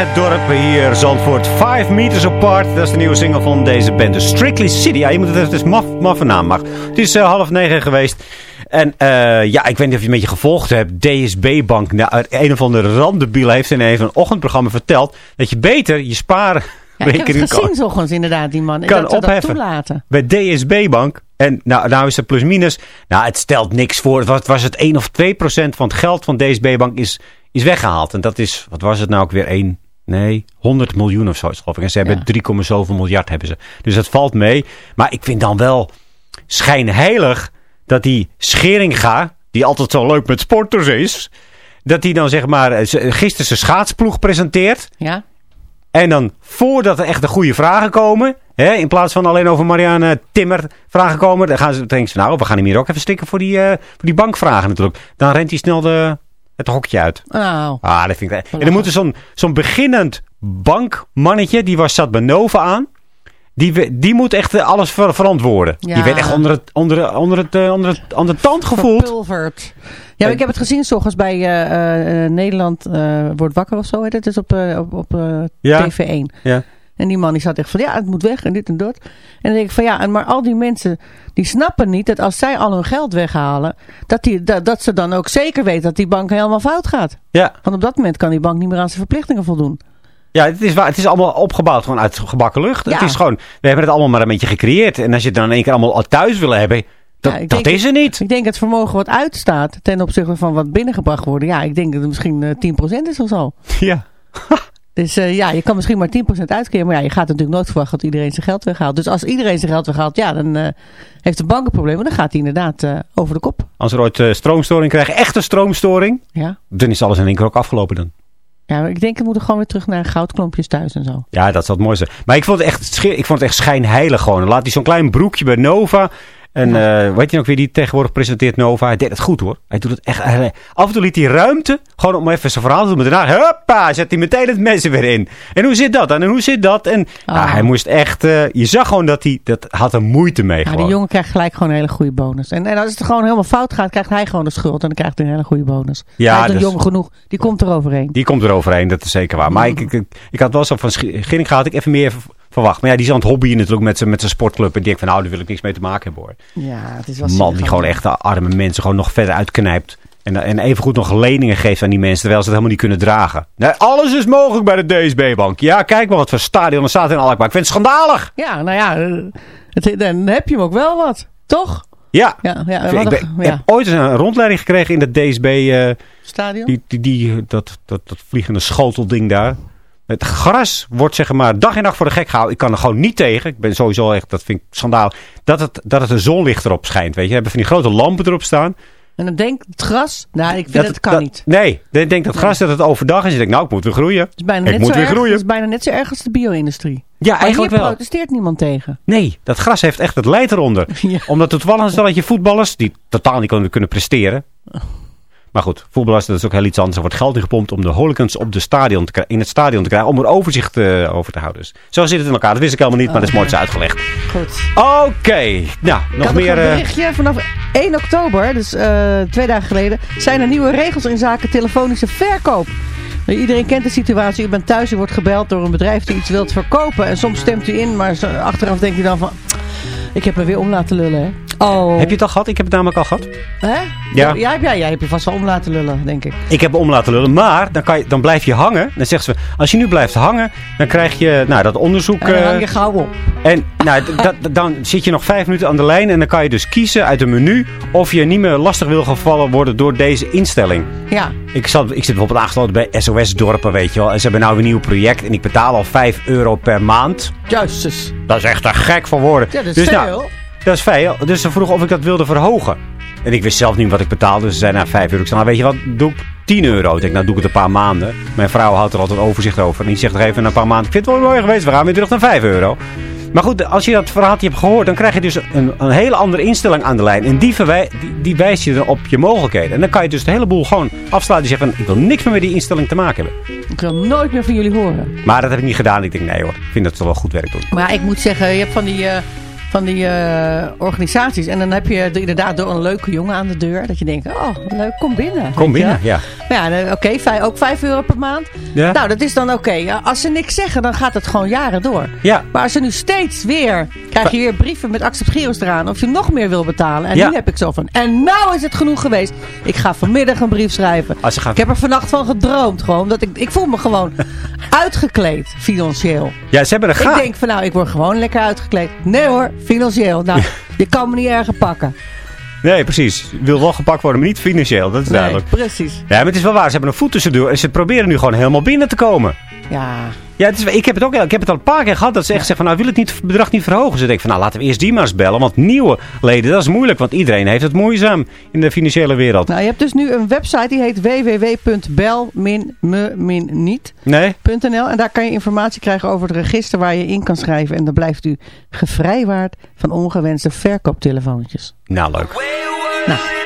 Speaker 8: Het dorp hier Zandvoort. Five Meters Apart, dat is de nieuwe single van deze band. De Strictly City, ja, je moet het, het is maf, maffe naam, maar het is eh, half negen geweest. En eh, ja, ik weet niet of je een beetje gevolgd hebt. DSB Bank, nou, een of andere randebiel heeft in een ochtendprogramma verteld... dat je beter je sparen...
Speaker 9: Ja, ik heb het gezien ochtends inderdaad, die man.
Speaker 8: kan
Speaker 9: dat dat
Speaker 8: opheffen.
Speaker 9: toelaten.
Speaker 8: bij DSB Bank. En nou, nou is het plus minus. Nou, het stelt niks voor. Wat was het 1 of 2 procent van het geld van DSB Bank is, is weggehaald. En dat is, wat was het nou ook weer? 1, nee, 100 miljoen of zo, geloof ik. En ze hebben 3, zoveel miljard hebben ze. Dus dat valt mee. Maar ik vind dan wel schijnheilig dat die Scheringa, die altijd zo leuk met sporters is, dat die dan zeg maar eh, gisteren zijn schaatsploeg presenteert.
Speaker 9: Ja?
Speaker 8: En dan voordat er echt de goede vragen komen. Hè, in plaats van alleen over Marianne Timmer vragen komen. Dan gaan ze denken ze, nou, we gaan hem hier ook even stikken voor die, eh, voor die bankvragen natuurlijk. Dan rent hij snel de, het hokje uit.
Speaker 9: Nou,
Speaker 8: Ah, dat vind ik... En dan moet er zo'n zo'n beginnend bankmannetje, die was, zat bij Nova aan. Die, die moet echt eh, alles ver- verantwoorden.
Speaker 9: Ja.
Speaker 8: Die werd echt onder het, onder, onder het, eh, onder het, onder de tand gevoeld.
Speaker 9: verpulverd. Ja, ik heb het gezien s ochtends bij eh, Nederland Wordt Wakker of zo. Het. Is op, op, op eh,
Speaker 8: Ja.
Speaker 9: TV1.
Speaker 8: Ja.
Speaker 9: En die man die zat echt van, ja, het moet weg en dit en dat. En dan denk ik van, ja, maar al die mensen, die snappen niet dat als zij al hun geld weghalen, dat, die, dat, dat ze dan ook zeker weten dat die bank helemaal fout gaat.
Speaker 8: Ja.
Speaker 9: Want op dat moment kan die bank niet meer aan zijn verplichtingen voldoen.
Speaker 8: Ja, het is, waar, het is allemaal opgebouwd gewoon uit gebakken lucht. Het is gewoon, we hebben het allemaal maar een beetje gecreëerd. En als je het dan in één keer allemaal al thuis willen hebben, dat,
Speaker 9: Ja,
Speaker 8: dat is er niet.
Speaker 9: Ik denk het vermogen wat uitstaat ten opzichte van wat binnengebracht wordt. Ja, ik denk dat het misschien eh 10% is of zo.
Speaker 8: Ja.
Speaker 9: Dus eh, ja, je kan misschien maar 10% uitkeren. Maar ja, je gaat natuurlijk nooit verwachten dat iedereen zijn geld weghaalt. Dus als iedereen zijn geld weghaalt, ja, dan eh, heeft de bank een probleem. En dan gaat hij inderdaad eh, over de kop.
Speaker 8: Als we ooit stroomstoring krijgen, echte stroomstoring,
Speaker 9: Ja.
Speaker 8: dan is alles in één keer ook afgelopen dan.
Speaker 9: Ja, maar ik denk, we moeten gewoon weer terug naar goudklompjes thuis en zo.
Speaker 8: Ja, dat zou het mooi zijn. Maar ik vond het echt, ik vond het echt schijnheilig gewoon. Laat hij zo'n klein broekje bij Nova. En eh, weet je nog wie die tegenwoordig presenteert Nova? Hij deed het goed hoor. Hij doet het echt. hij- af en toe liet hij ruimte. Gewoon om even zijn verhaal te doen. Maar daarna, hoppa, zet hij meteen het mensen weer in. En hoe zit dat dan? En hoe zit dat? En
Speaker 9: Ah.
Speaker 8: nou, hij moest echt. eh, je zag gewoon dat hij. Dat had er moeite mee.
Speaker 9: Ja,
Speaker 8: gewoon.
Speaker 9: die jongen krijgt gelijk gewoon een hele goede bonus. En, en als het gewoon helemaal fout gaat, krijgt hij gewoon de schuld. En dan krijgt hij een hele goede bonus.
Speaker 8: Ja,
Speaker 9: hij is
Speaker 8: dus-
Speaker 9: jong genoeg. Die komt er overheen.
Speaker 8: Die komt er overheen, dat is zeker waar. Maar ik, ik, ik, ik had wel zo van Ginning had ik even meer verwacht. Maar ja, die is aan het hobbyen natuurlijk met zijn met zijn sportclub. En die denkt van nou, daar wil ik niks mee te maken hebben hoor.
Speaker 9: Ja, het is wel
Speaker 8: Man die gewoon echt de arme mensen gewoon nog verder uitknijpt. En, en evengoed nog leningen geeft aan die mensen, terwijl ze het helemaal niet kunnen dragen. Nee, alles is mogelijk bij de DSB-bank. Ja, kijk maar wat voor stadion er staat in Alkmaar. Ik vind het schandalig.
Speaker 9: Ja, nou ja, eh, het, dan heb je hem ook wel wat. Toch?
Speaker 8: Ja.
Speaker 9: Ja, ja,
Speaker 8: Ik,
Speaker 9: wat
Speaker 8: ben-
Speaker 9: een-
Speaker 8: ik
Speaker 9: ja.
Speaker 8: heb ooit eens een rondleiding gekregen in het DSB... eh,
Speaker 9: Stadion?
Speaker 8: Die, die, die, dat, dat, dat vliegende schotelding daar. Het gras wordt zeg maar dag en nacht voor de gek gehouden. Ik kan er gewoon niet tegen. Ik ben sowieso echt, dat vind ik schandaal. Dat het, dat het een zonlicht erop schijnt. Weet je, we hebben van die grote lampen erop staan.
Speaker 9: En dan denk het gras, nou ik vind dat, het kan
Speaker 8: dat-
Speaker 9: niet.
Speaker 8: Nee, dan denkt dat gras dat het overdag is. Je denkt, nou, ik moet weer groeien.
Speaker 9: Het is bijna,
Speaker 8: ik
Speaker 9: net
Speaker 8: moet
Speaker 9: zo
Speaker 8: weer
Speaker 9: erg,
Speaker 8: groeien.
Speaker 9: het is bijna net zo erg als de bio-industrie.
Speaker 8: Ja,
Speaker 9: maar
Speaker 8: eigenlijk
Speaker 9: hier
Speaker 8: wel.
Speaker 9: protesteert niemand tegen.
Speaker 8: Nee, dat gras heeft echt het leid eronder.
Speaker 9: Ja.
Speaker 8: Omdat het toevallig een stelletje voetballers, die totaal niet kunnen, kunnen presteren. Maar goed, voetballers, dat is ook heel iets anders. Er wordt geld ingepompt om de hooligans op de stadion te, in het stadion te krijgen. Om er overzicht eh, over te houden. Dus zo zit het in elkaar. Dat wist ik helemaal niet, maar dat is mooi eens uitgelegd.
Speaker 9: Goed.
Speaker 8: Oké, nou,
Speaker 9: Ik
Speaker 8: nog
Speaker 9: had
Speaker 8: meer...
Speaker 9: nog een
Speaker 8: eh,
Speaker 9: berichtje. Vanaf 1 oktober, dus eh, twee dagen geleden, zijn er nieuwe regels in zaken telefonische verkoop. Nou, Iedereen kent de situatie. U bent thuis, u wordt gebeld door een bedrijf die iets wilt verkopen. En soms stemt u in, maar achteraf denkt u dan van... Ik heb me weer om laten lullen, hè? Oh.
Speaker 8: Heb je het al gehad? Ik heb het namelijk al gehad.
Speaker 9: Hè?
Speaker 8: Ja.
Speaker 9: Ja, ja, jij hebt je vast wel om laten lullen, denk ik.
Speaker 8: Ik heb om laten lullen, maar dan, kan je, dan blijf je hangen. Dan zegt ze, als je nu blijft hangen, dan krijg je nou, dat onderzoek...
Speaker 9: En dan
Speaker 8: eh,
Speaker 9: hang je gauw op.
Speaker 8: En nou, dan zit je nog vijf minuten aan de lijn en dan kan je dus kiezen uit een menu of je niet meer lastig wil gevallen worden door deze instelling.
Speaker 9: Ja.
Speaker 8: Ik, zat, ik zit bijvoorbeeld aangesloten bij SOS Dorpen, weet je wel. En ze hebben nou een nieuw project en ik betaal al 5 euro per maand.
Speaker 9: Juist.
Speaker 8: Dat is echt te gek voor woorden.
Speaker 9: Ja, dat is
Speaker 8: dus
Speaker 9: veel.
Speaker 8: nou, dat is veel. Dus ze vroegen of ik dat wilde verhogen. En ik wist zelf niet wat ik betaalde. Dus ze zei, nou, 5 euro. Ik zei, nou, weet je wat, doe ik 10 euro. Ik denk, nou, doe ik het een paar maanden. Mijn vrouw houdt er altijd overzicht over. En die zegt nog even na een paar maanden, ik vind het wel mooi geweest. We gaan weer terug naar 5 euro. Maar goed, als je dat verhaaltje hebt gehoord, dan krijg je dus een, een hele andere instelling aan de lijn. En die, die, die wijst je dan op je mogelijkheden. En dan kan je dus de hele boel gewoon afsluiten. En zeggen van, ik wil niks meer met die instelling te maken hebben.
Speaker 9: Ik wil nooit meer van jullie horen.
Speaker 8: Maar dat heb ik niet gedaan. Ik denk, nee hoor, ik vind dat ze wel goed werk doen.
Speaker 9: Maar ik moet zeggen, je hebt van die, eh,
Speaker 10: van die eh, organisaties. En dan heb je er inderdaad door een leuke jongen aan de deur. Dat je denkt, oh leuk, kom binnen.
Speaker 8: Kom binnen, ja.
Speaker 10: Ja, dan- oké, vij- ook 5 euro per maand.
Speaker 8: Ja.
Speaker 10: Nou, dat is dan oké. Ja, als ze niks zeggen, dan gaat het gewoon jaren door.
Speaker 8: Ja.
Speaker 10: Maar als ze nu steeds weer, krijg je weer brieven met Accept Giro's eraan. Of je nog meer wil betalen. En
Speaker 8: Ja.
Speaker 10: nu heb ik zo van, en nou is het genoeg geweest. Ik ga vanmiddag een brief schrijven.
Speaker 8: Als
Speaker 10: Ik heb er vannacht van gedroomd gewoon. Dat ik, ik voel me gewoon uitgekleed, financieel.
Speaker 8: Ja, ze hebben een
Speaker 10: Ik
Speaker 8: ga.
Speaker 10: denk van nou, ik word gewoon lekker uitgekleed. Nee hoor, financieel. Nou, je kan me niet erger pakken.
Speaker 8: Nee, precies. Wil wel gepakt worden, maar niet financieel. Dat is
Speaker 10: Nee,
Speaker 8: duidelijk.
Speaker 10: precies.
Speaker 8: Ja, maar het is wel waar. Ze hebben een voet tussendoor. En ze proberen nu gewoon helemaal binnen te komen.
Speaker 10: Ja,
Speaker 8: Ja, het is, ik, heb het ook, ik heb het al een paar keer gehad dat ze echt zeggen van, nou, wil het niet, bedrag niet verhogen. Ze denken van, nou, laten we eerst die maar eens bellen. Want nieuwe leden, dat is moeilijk. Want iedereen heeft het moeizaam in de financiële wereld.
Speaker 10: nou je hebt dus nu een website die heet www.bel-me-niet.nl
Speaker 8: Nee?
Speaker 10: En daar kan je informatie krijgen over het register waar je in kan schrijven. En dan blijft u gevrijwaard van ongewenste verkooptelefoontjes.
Speaker 8: Nou, leuk.
Speaker 10: Nou.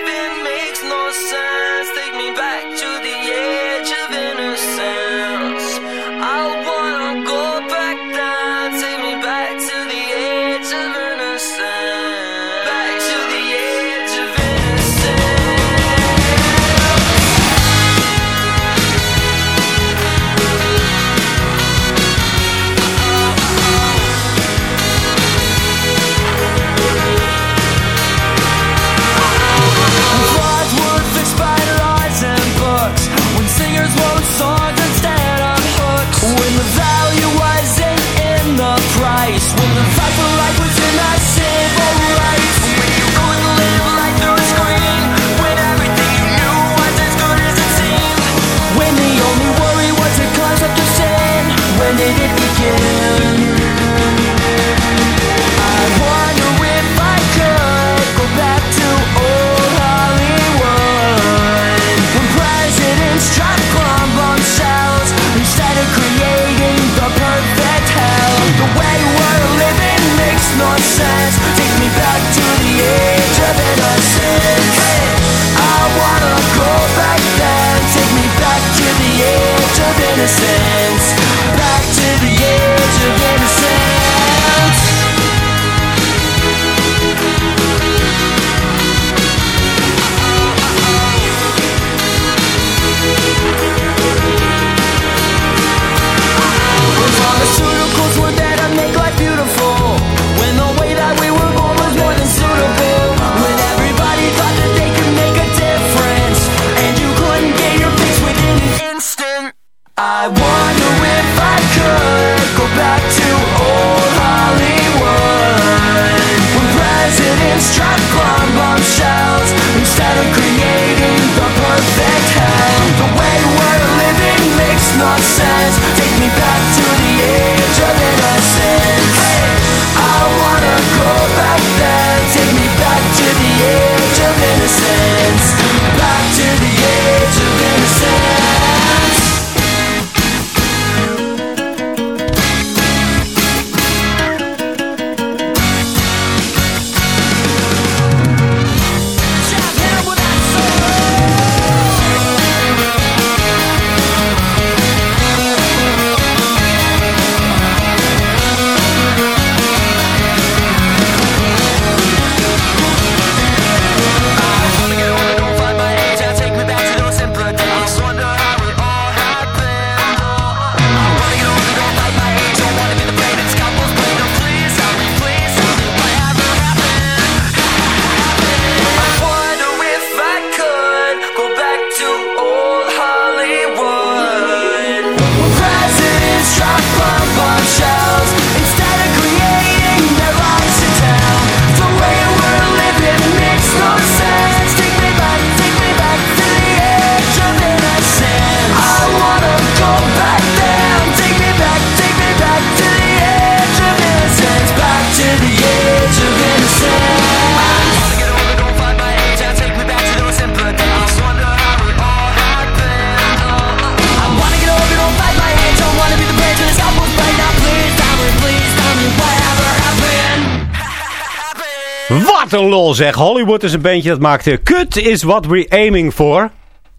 Speaker 8: Zeg. Hollywood is een bandje dat maakte Kut is what we're aiming for.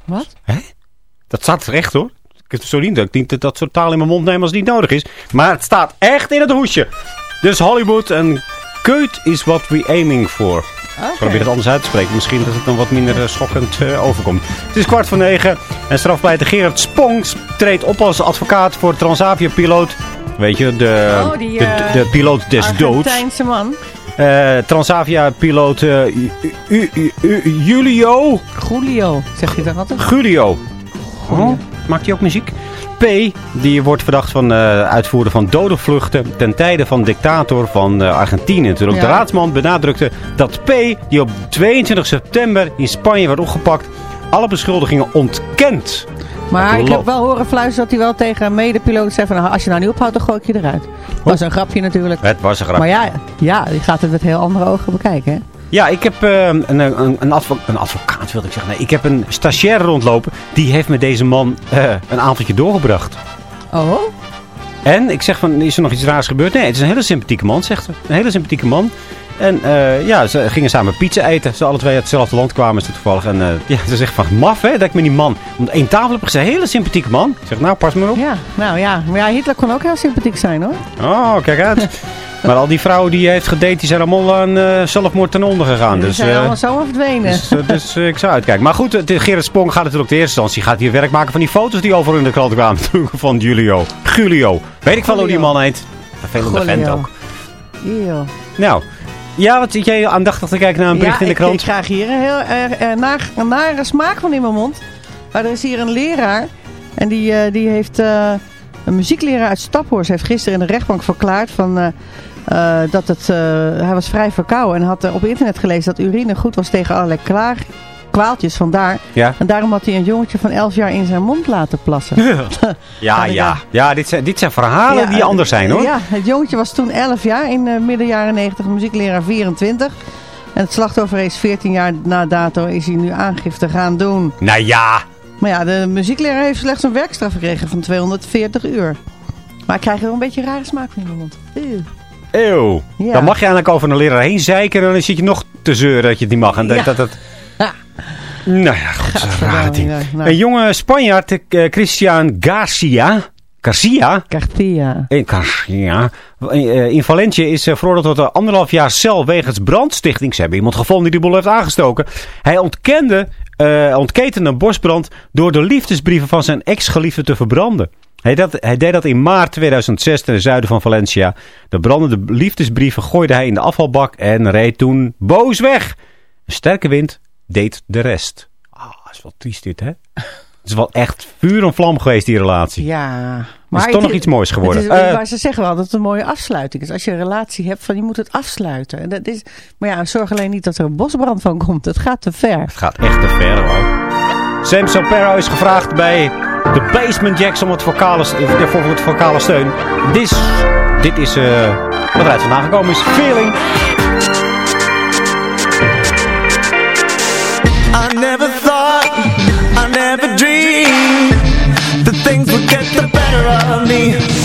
Speaker 10: Wat?
Speaker 8: Hè? Dat staat er echt hoor. Ik heb het zo niet dat ik niet dat soort taal in mijn mond neem als het niet nodig is. Maar het staat echt in het hoesje. Dus Hollywood en Keut is what we aiming for. Ik probeer het anders uit te spreken. Misschien dat het dan wat minder eh, schokkend eh, overkomt. Het is kwart voor negen. En strafpleiter Gerard Spong treedt op als advocaat voor Transavia-piloot. Weet je, de,
Speaker 9: Oh, die,
Speaker 8: de,
Speaker 9: eh,
Speaker 8: de piloot des doods.
Speaker 9: Argentijnse man.
Speaker 8: Eh, Transavia-piloot eh, U- U- U- U- Julio
Speaker 9: Julio, zeg je dat altijd?
Speaker 8: Julio. Oh, maakt hij ook muziek? P, die wordt verdacht van eh uitvoeren van dode vluchten ten tijde van dictator van eh, Argentinië natuurlijk.
Speaker 9: Ja.
Speaker 8: De raadsman benadrukte dat P, die op 22 september in Spanje werd opgepakt, alle beschuldigingen ontkent.
Speaker 9: Maar ik heb wel horen fluisteren dat hij wel tegen een medepiloot zei van... nou, als je nou niet ophoudt, dan gooi ik je eruit. Dat is een grapje natuurlijk.
Speaker 8: Het was een grap.
Speaker 9: Maar ja, ja, die gaat het met heel andere ogen bekijken, hè?
Speaker 8: Ja, ik heb eh, een, een, een, advo- een advocaat, wilde ik zeggen. Nee, ik heb een stagiaire rondlopen. Die heeft met deze man eh, een avondje doorgebracht.
Speaker 9: Oh?
Speaker 8: En ik zeg van, is er nog iets raars gebeurd? Nee, het is een hele sympathieke man, zegt ze. Een hele sympathieke man. En eh, ja, ze gingen samen pizza eten. Ze alle twee uit hetzelfde land kwamen, is het toevallig. En eh, ja, ze zegt van, maf hè, dat ik met die man om één tafel heb gezegd. Hele sympathieke man. Ik zeg, nou, pas maar op.
Speaker 9: Ja, nou ja. Maar ja, Hitler kon ook heel sympathiek zijn, hoor.
Speaker 8: Oh, kijk uit. maar al die vrouwen die hij heeft gedate, die zijn allemaal aan eh, zelfmoord ten onder gegaan.
Speaker 9: Die
Speaker 8: Dus,
Speaker 9: zijn allemaal zo verdwenen.
Speaker 8: dus, dus ik zou uitkijken. Maar goed, Gerrit Spong gaat natuurlijk de eerste instantie gaat hier werk maken van die foto's die overal in de krant kwamen. Van Julio. Julio. Weet ik wel hoe die man heet. Vervelende vent ook.
Speaker 9: Eeuw.
Speaker 8: Nou, ja, wat zit jij aandachtig te kijken naar een bericht
Speaker 9: ja,
Speaker 8: in de
Speaker 9: ik-
Speaker 8: krant?
Speaker 9: Ik, krijg hier een heel erg eh, naar, een nare smaak van in mijn mond. Maar er is hier een leraar. En die, eh, die heeft... eh, een muziekleraar uit Staphorst heeft gisteren in de rechtbank verklaard van... dat het, hij was vrij verkouden en had op internet gelezen dat urine goed was tegen allerlei klaar, kwaaltjes. Vandaar.
Speaker 8: Ja.
Speaker 9: En daarom had hij een jongetje van 11 jaar in zijn mond laten plassen.
Speaker 8: Ja,
Speaker 9: ik-
Speaker 8: ja. Ja, dit zijn, dit zijn verhalen
Speaker 9: Ja,
Speaker 8: die anders zijn hoor.
Speaker 9: Ja, het jongetje was toen 11 jaar, in eh, midden jaren 90, muziekleraar 24. En het slachtoffer is 14 jaar na dato, is hij nu aangifte gaan doen.
Speaker 8: Nou ja.
Speaker 9: Maar ja, de muziekleraar heeft slechts een werkstraf gekregen van 240 uur. Maar ik krijg wel een beetje een rare smaak in mijn mond. Eeuw.
Speaker 8: Eeuw.
Speaker 9: Ja.
Speaker 8: Dan mag je eigenlijk over een leraar heen zeiken en dan zit je nog te zeuren dat je het niet mag. En dat,
Speaker 9: Ja.
Speaker 8: dat, dat... Nou ja, goed, raar ding.
Speaker 9: Nou.
Speaker 8: Een jonge Spanjaard, eh, Christian Garcia... Garcia?
Speaker 9: Garcia.
Speaker 8: In, Garcia. Eh, in Valencia is eh, veroordeeld tot eh, anderhalf jaar cel wegens brandstichting. Ze hebben iemand gevonden die de boel heeft aangestoken. Hij ontkende, eh ontketende een bosbrand door de liefdesbrieven van zijn ex-geliefde te verbranden. Hij, dat, hij deed dat in maart 2006 ten zuiden van Valencia. De brandende liefdesbrieven gooide hij in de afvalbak en reed toen boos weg. Een sterke wind deed de rest. Ah, is wel triest dit, hè? Het is wel echt vuur en vlam geweest, die relatie.
Speaker 9: Ja.
Speaker 8: is toch
Speaker 9: het
Speaker 8: nog iets moois geworden.
Speaker 9: het is-
Speaker 8: Eh,
Speaker 9: maar ze zeggen wel dat het een mooie afsluiting is. Als je een relatie hebt, van je moet het afsluiten. En dat is, maar ja, zorg alleen niet dat er een bosbrand van komt. Het gaat te ver.
Speaker 8: Het gaat echt te ver hoor. Sam Sopero is gevraagd bij de Basement Jacks om het vocale, eh, voor het vocale steun. Dit, dit is eh, wat eruit vandaan gekomen is. Feeling.
Speaker 10: I never thought, I never dreamed that things would get the better of me.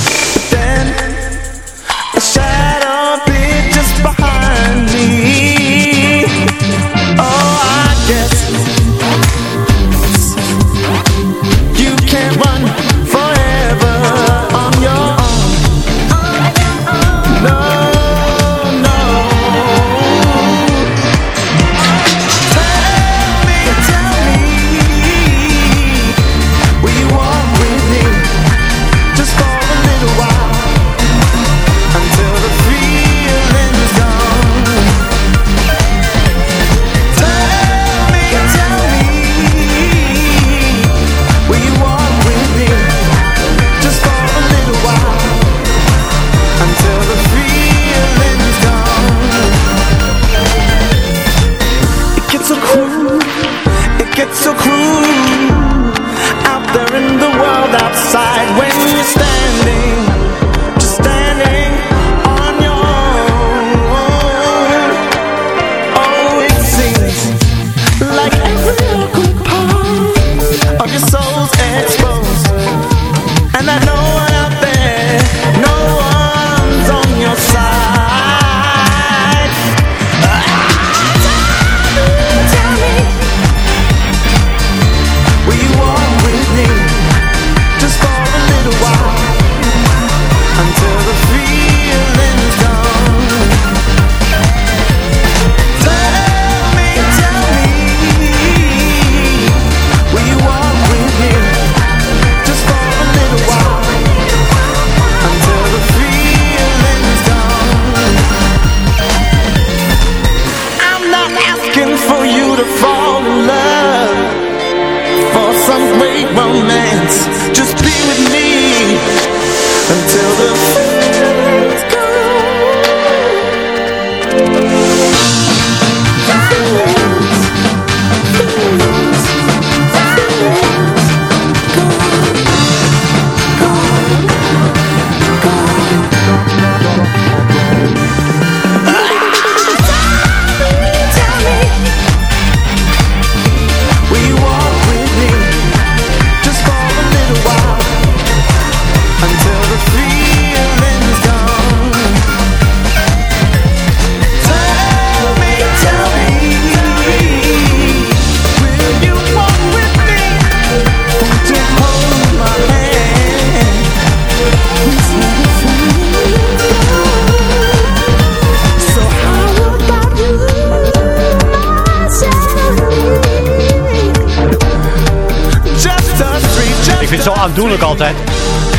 Speaker 8: Altijd.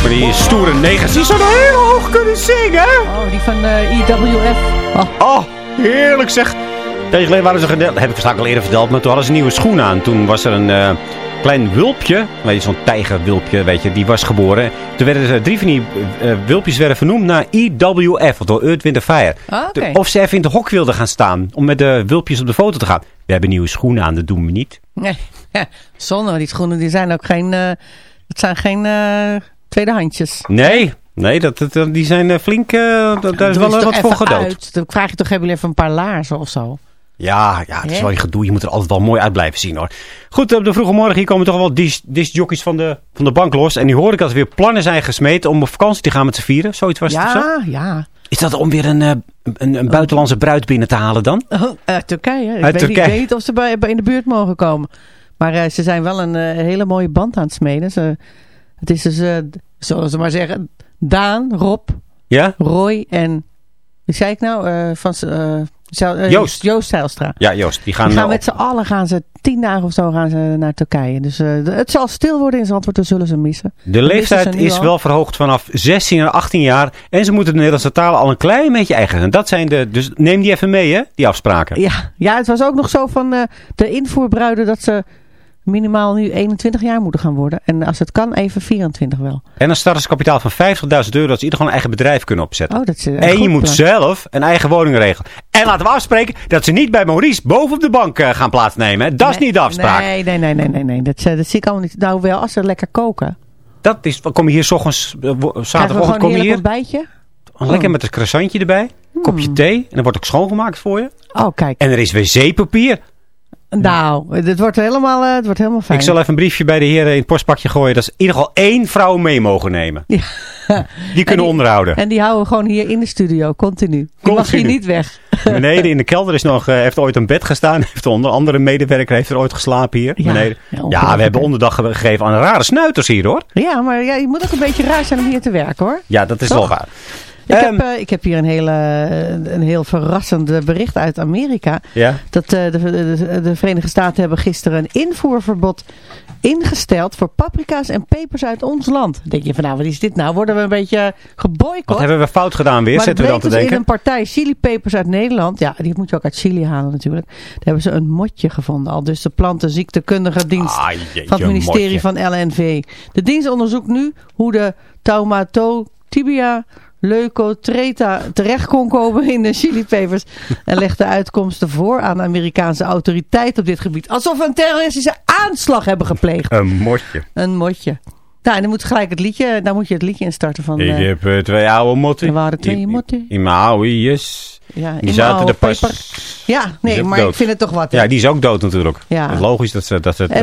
Speaker 8: Maar die stoere negers, die zouden heel hoog kunnen zingen.
Speaker 9: Oh, die van eh IWF. Oh,
Speaker 8: Oh, heerlijk zeg. Tegen geleden waren ze gedeeld. Heb ik waarschijnlijk al eerder verteld. Maar toen hadden ze nieuwe schoenen aan. Toen was er een eh, klein wulpje. Weet je, zo'n tijgerwulpje, weet je. Die was geboren. Toen werden ze, drie van die eh, wulpjes werden vernoemd naar IWF. Door Earth, Wind Fire.
Speaker 9: Ah,
Speaker 8: Of ze even in de hok wilden gaan staan. Om met de wulpjes op de foto te gaan. We hebben nieuwe schoenen aan. Dat doen we niet.
Speaker 9: nee. Ja, die schoenen die zijn ook geen... het zijn geen eh tweedehandjes.
Speaker 8: Nee. Nee, dat, dat, die zijn eh, flink... eh, dat- daar is wel wat voor gedood.
Speaker 9: uit. Dan vraag je toch, hebben jullie even een paar laarzen of zo?
Speaker 8: Ja, ja, het is wel een gedoe. Je moet er altijd wel mooi uit blijven zien hoor. Goed, op de vroege morgen hier komen toch wel dis- discjockeys van de, van de bank los. En nu hoor ik dat er weer plannen zijn gesmeed om op vakantie te gaan met z'n vieren. Zoiets was het of zo?
Speaker 9: Ja, ja.
Speaker 8: Is dat om weer een, eh, een, een buitenlandse bruid binnen te halen dan?
Speaker 9: Oh, uit Turkije. Ik
Speaker 8: Uit
Speaker 9: weet, niet-
Speaker 8: Turkije.
Speaker 9: ik weet niet of ze bij, bij in de buurt mogen komen. Maar eh, ze zijn wel een eh, hele mooie band aan het smeden. Ze, het is dus, eh, zullen ze maar zeggen, Daan, Rob,
Speaker 8: Ja?
Speaker 9: Roy en... Wie zei ik nou? Van,
Speaker 8: Joost.
Speaker 9: Joost Zijlstra.
Speaker 8: Ja, Joost. Die gaan,
Speaker 9: Die gaan
Speaker 8: eh,
Speaker 9: met z'n allen gaan ze tien dagen of zo gaan ze naar Turkije. Dus het zal stil worden in Zandvoort, dan zullen ze missen.
Speaker 8: de leeftijd is
Speaker 9: al.
Speaker 8: wel verhoogd vanaf 16 naar 18 jaar. En ze moeten de Nederlandse talen al een klein beetje eigen zijn. Dat zijn de, dus neem die even mee hè, die afspraken.
Speaker 9: Ja, ja, het was ook nog zo van de invoerbruiden dat ze minimaal nu 21 jaar moeten gaan worden. En als het kan, even 24 wel.
Speaker 8: En een starterskapitaal van 50.000 euro. Dat ze ieder gewoon een eigen bedrijf kunnen opzetten.
Speaker 9: Oh, dat is een
Speaker 8: En je moet
Speaker 9: plan.
Speaker 8: zelf een eigen woning regelen. En laten we afspreken dat ze niet bij Maurice boven op de bank eh, gaan plaatsnemen. hè. Dat is niet de afspraak.
Speaker 9: Nee, nee, nee, nee, nee. nee. Dat, eh, dat zie ik allemaal niet. Nou, wel als ze lekker koken.
Speaker 8: Dat is, kom je hier 's ochtends, eh, zaterdagochtend kom
Speaker 9: een
Speaker 8: je hier.
Speaker 9: ontbijtje?
Speaker 8: Lekker
Speaker 9: Oh.
Speaker 8: met een croissantje erbij. Kopje thee. En dan wordt ook schoongemaakt voor je.
Speaker 9: Oh, kijk.
Speaker 8: En er is wc-papier.
Speaker 9: Nou, het wordt helemaal, eh, het wordt helemaal fijn.
Speaker 8: Ik zal even een briefje bij de heren in het postpakje gooien. Dat ze in ieder geval één vrouw mee mogen nemen.
Speaker 9: Ja.
Speaker 8: Die kunnen
Speaker 9: die-
Speaker 8: onderhouden.
Speaker 9: En die houden gewoon hier in de studio, continu. Die mag hier niet weg.
Speaker 8: Beneden in de kelder is nog, eh, heeft ooit een bed gestaan. Heeft onder andere medewerker heeft er ooit geslapen hier.
Speaker 9: Ja,
Speaker 8: beneden.
Speaker 9: ja,
Speaker 8: we hebben onderdag ge- gegeven aan rare snuiters hier hoor.
Speaker 9: Ja, maar ja, je moet ook een beetje raar zijn om hier te werken hoor.
Speaker 8: Ja, dat is
Speaker 9: Toch?
Speaker 8: wel waar.
Speaker 9: Ik,
Speaker 8: Ehm,
Speaker 9: heb, eh, ik heb hier een, hele, eh, een heel verrassend bericht uit Amerika.
Speaker 8: Ja.
Speaker 9: Dat eh, de, de, de Verenigde Staten hebben gisteren een invoerverbod ingesteld voor paprika's en pepers uit ons land. Dan denk je van nou, wat is dit nou? Worden we een beetje geboycott?
Speaker 8: Wat hebben we fout gedaan weer,
Speaker 9: maar
Speaker 8: zitten we dan te denken?
Speaker 9: in een partij chilipepers uit Nederland. Ja, die moet je ook uit Chili halen natuurlijk. Daar hebben ze een motje gevonden. Al dus de plantenziektekundige dienst
Speaker 8: Ah, jeetje,
Speaker 9: van het ministerie
Speaker 8: motje.
Speaker 9: van LNV. De dienst onderzoekt nu hoe de Taumatotibia leukotreta terecht kon komen in de chilipepers. En legt de uitkomsten voor aan de Amerikaanse autoriteiten op dit gebied. Alsof we een terroristische aanslag hebben gepleegd.
Speaker 8: Een motje.
Speaker 9: Een motje. Nou, en dan moet gelijk het liedje, daar moet je het liedje instarten van...
Speaker 8: Ik
Speaker 9: eh,
Speaker 8: heb eh, twee oude motten.
Speaker 9: Er waren twee
Speaker 8: In-
Speaker 9: motten.
Speaker 8: In mijn oude jas.
Speaker 9: ja,
Speaker 8: Die
Speaker 9: in
Speaker 8: zaten er pas.
Speaker 9: Ja, nee, maar
Speaker 8: dood.
Speaker 9: ik vind het toch wat. hè?
Speaker 8: Ja, die is ook dood natuurlijk.
Speaker 9: Ja.
Speaker 8: Logisch dat ze, dat ze het
Speaker 9: En,